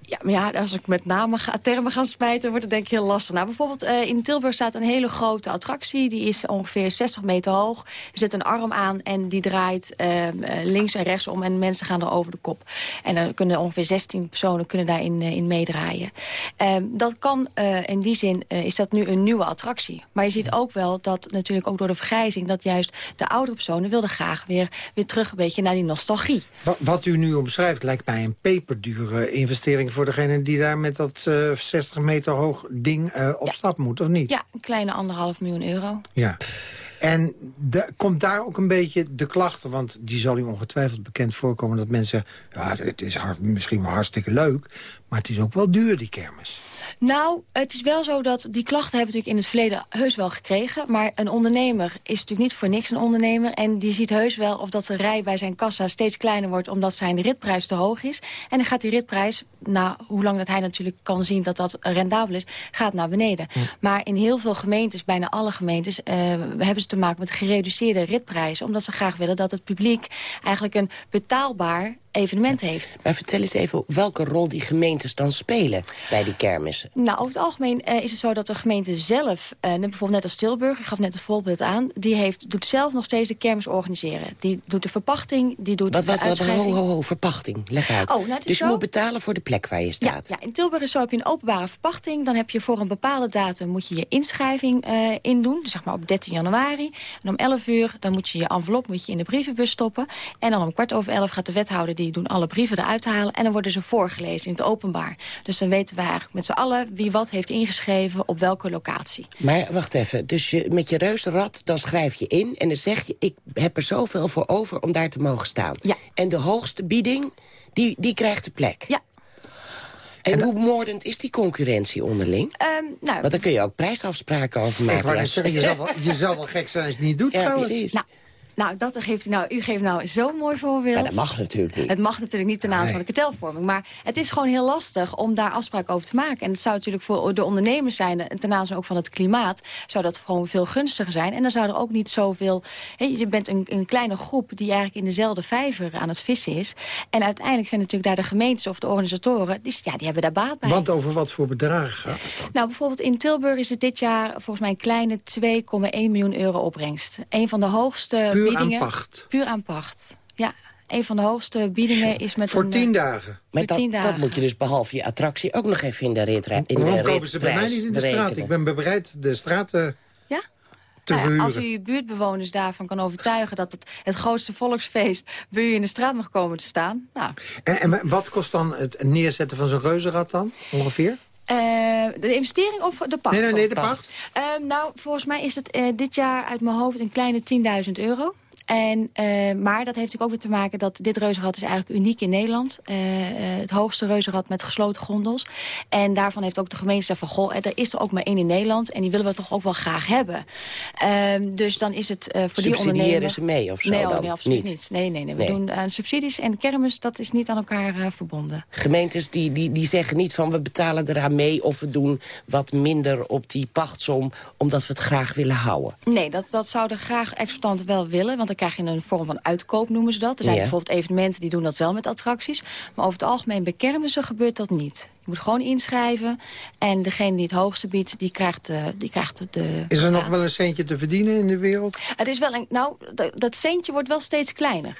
Ja, maar ja, als ik met name ga, termen ga smijten, wordt het denk ik heel lastig. Nou, bijvoorbeeld uh, in Tilburg staat een hele grote attractie. Die is ongeveer 60 meter hoog. Er zit een arm aan en die draait uh, links en rechts om. En mensen gaan er over de kop. En dan kunnen ongeveer 16 personen kunnen daarin uh, in meedraaien. Ehm, dat kan, in die zin is dat nu een nieuwe attractie. Maar je ziet ook wel dat natuurlijk ook door de vergrijzing... dat juist de oudere personen wilden graag weer, weer terug een beetje naar die nostalgie. Wat, wat u nu omschrijft lijkt mij een peperdure investering voor degene die daar met dat uh, 60 meter hoog ding uh, op ja. stap moet, of niet? Ja, een kleine anderhalf miljoen euro. Ja. En de, komt daar ook een beetje de klachten... want die zal u ongetwijfeld bekend voorkomen dat mensen... ja, het is hard, misschien wel hartstikke leuk... maar het is ook wel duur, die kermis. Nou, het is wel zo dat die klachten hebben natuurlijk in het verleden heus wel gekregen. Maar een ondernemer is natuurlijk niet voor niks een ondernemer. En die ziet heus wel of dat de rij bij zijn kassa steeds kleiner wordt... omdat zijn ritprijs te hoog is. En dan gaat die ritprijs, nou, hoe lang dat hij natuurlijk kan zien dat dat rendabel is... gaat naar beneden. Hm. Maar in heel veel gemeentes, bijna alle gemeentes... Uh, hebben ze te maken met gereduceerde ritprijzen. Omdat ze graag willen dat het publiek eigenlijk een betaalbaar evenement heeft. Maar vertel eens even welke rol die gemeentes dan spelen bij die kermissen. Nou, over het algemeen uh, is het zo dat de gemeente zelf, uh, bijvoorbeeld net als Tilburg, ik gaf net het voorbeeld aan, die heeft, doet zelf nog steeds de kermis organiseren. Die doet de verpachting, die doet wat, de wat, uitschrijving. Ho, ho, ho, verpachting, leg uit. Oh, nou, dus zo... je moet betalen voor de plek waar je staat. Ja, ja, in Tilburg is zo, heb je een openbare verpachting, dan heb je voor een bepaalde datum moet je je inschrijving uh, indoen, dus zeg maar op 13 januari. En om 11 uur, dan moet je je envelop moet je in de brievenbus stoppen. En dan om kwart over 11 gaat de wethouder, die doen alle brieven eruit halen... en dan worden ze voorgelezen in het openbaar. Dus dan weten we eigenlijk met z'n allen wie wat heeft ingeschreven op welke locatie. Maar wacht even, dus je, met je reuzenrad dan schrijf je in... en dan zeg je, ik heb er zoveel voor over om daar te mogen staan. Ja. En de hoogste bieding, die, die krijgt de plek? Ja. En, en hoe moordend is die concurrentie onderling? Um, nou, Want daar kun je ook prijsafspraken over maken. Ik wou je zal, wel, je zal wel gek zijn als je het niet doet ja, trouwens. Precies. Nou, nou, dat geeft u, nou, u geeft nou zo'n mooi voorbeeld. Maar dat mag natuurlijk niet. Het mag natuurlijk niet ten aanzien van de kartelvorming. Maar het is gewoon heel lastig om daar afspraken over te maken. En het zou natuurlijk voor de ondernemers zijn, ten aanzien ook van het klimaat... zou dat gewoon veel gunstiger zijn. En dan zou er ook niet zoveel... He, je bent een, een kleine groep die eigenlijk in dezelfde vijver aan het vissen is. En uiteindelijk zijn natuurlijk daar de gemeentes of de organisatoren... Die, ja, die hebben daar baat bij. Want over wat voor bedragen gaat het dan? Nou, bijvoorbeeld in Tilburg is het dit jaar volgens mij een kleine 2,1 miljoen euro opbrengst. Een van de hoogste Puur biedingen. aan pacht? Puur aan pacht, ja. Een van de hoogste biedingen is met Voor een... tien dagen? Maar Voor dat, tien dat dagen. moet je dus behalve je attractie ook nog even in de rit in de Waarom komen ze bij mij niet in de straat? Ik ben bereid de straat te, Ja? te Nou ja, als u uw buurtbewoners daarvan kan overtuigen... dat het, het grootste volksfeest bij u in de straat mag komen te staan... Nou, En, en wat kost dan het neerzetten van zo'n reuzenrad dan, ongeveer? Eh, de investering of de pacht? Nee, nee, de pacht. Ehm, nou, volgens mij is het eh, dit jaar uit mijn hoofd een kleine 10.000 euro. En, eh, maar dat heeft natuurlijk ook weer te maken dat dit reuzenrad is eigenlijk uniek in Nederland. Eh, eh, het hoogste reuzenrad met gesloten gondels. En daarvan heeft ook de gemeente gezegd van... goh, er is er ook maar één in Nederland en die willen we toch ook wel graag hebben. Ehm, dus dan is het voor die Subsidiëren ondernemer... ze mee of zo nee, oh, dan? nee, absoluut Niet? niet. Nee, nee, nee. We Nee. doen subsidies en kermis, dat is niet aan elkaar verbonden. Gemeentes die, die, die zeggen niet van we betalen eraan mee... of we doen wat minder op die pachtsom omdat we het graag willen houden. Nee, dat, dat zouden graag exploitanten wel willen. Want krijg je een vorm van uitkoop, noemen ze dat. Er zijn Ja. bijvoorbeeld evenementen die doen dat wel met attracties. Maar over het algemeen bij kermissen gebeurt dat niet. Je moet gewoon inschrijven. En degene die het hoogste biedt, die krijgt, eh, die krijgt de Is er nog wel een centje te verdienen in de wereld? Het is wel een, nou, dat, dat centje wordt wel steeds kleiner.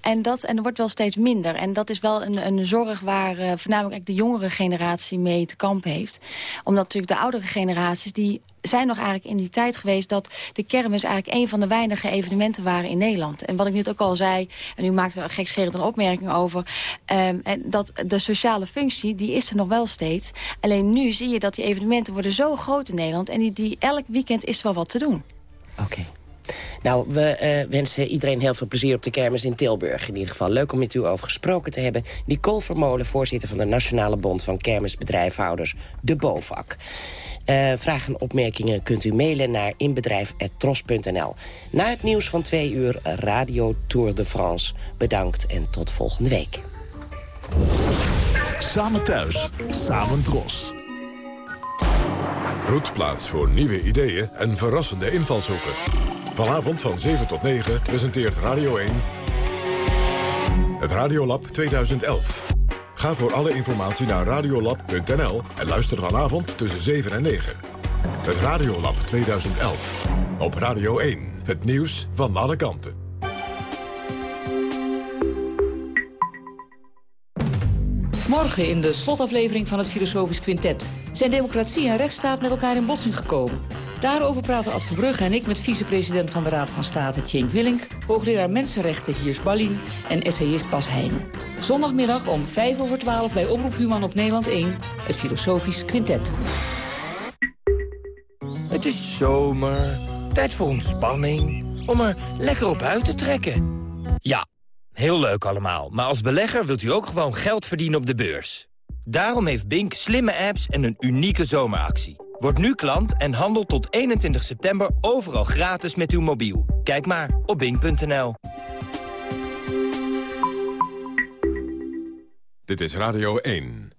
En dat en er wordt wel steeds minder. En dat is wel een, een zorg waar eh, voornamelijk eigenlijk de jongere generatie mee te kampen heeft. Omdat natuurlijk de oudere generaties... die zijn nog eigenlijk in die tijd geweest... dat de kermis eigenlijk een van de weinige evenementen waren in Nederland. En wat ik net ook al zei, en u maakt er gekscherend een opmerking over... ehm, en dat de sociale functie, die is er nog wel steeds. Alleen nu zie je dat die evenementen worden zo groot in Nederland... en die, elk weekend is wel wat te doen. Oké. Nou, we eh, wensen iedereen heel veel plezier op de kermis in Tilburg. In ieder geval leuk om met u over gesproken te hebben. Nicole Vermolen, voorzitter van de Nationale Bond van Kermisbedrijfhouders, de BOVAK. Eh, vragen en opmerkingen kunt u mailen naar inbedrijf.tros.nl. Na het nieuws van twee uur Radio Tour de France. Bedankt en tot volgende week. Samen thuis, samen dros. Roetplaats voor nieuwe ideeën en verrassende invalshoeken. Vanavond van 7 tot 9 presenteert Radio 1... het Radiolab 2011. Ga voor alle informatie naar radiolab.nl en luister vanavond tussen 7 en 9. Het Radiolab 2011. Op Radio 1. Het nieuws van alle kanten. Morgen in de slotaflevering van het Filosofisch Quintet... zijn democratie en rechtsstaat met elkaar in botsing gekomen. Daarover praten Ad Verbrugge en ik met vicepresident van de Raad van State Tjenk Willink... hoogleraar Mensenrechten Hiers Ballin en essayist Bas Heijnen. Zondagmiddag om 5 over 12 bij Omroep Human op Nederland 1... het Filosofisch Quintet. Het is zomer, tijd voor ontspanning, om er lekker op uit te trekken. Ja, heel leuk allemaal, maar als belegger wilt u ook gewoon geld verdienen op de beurs. Daarom heeft Bink slimme apps en een unieke zomeractie. Word nu klant en handel tot 21 september overal gratis met uw mobiel. Kijk maar op bink.nl. Dit is Radio 1.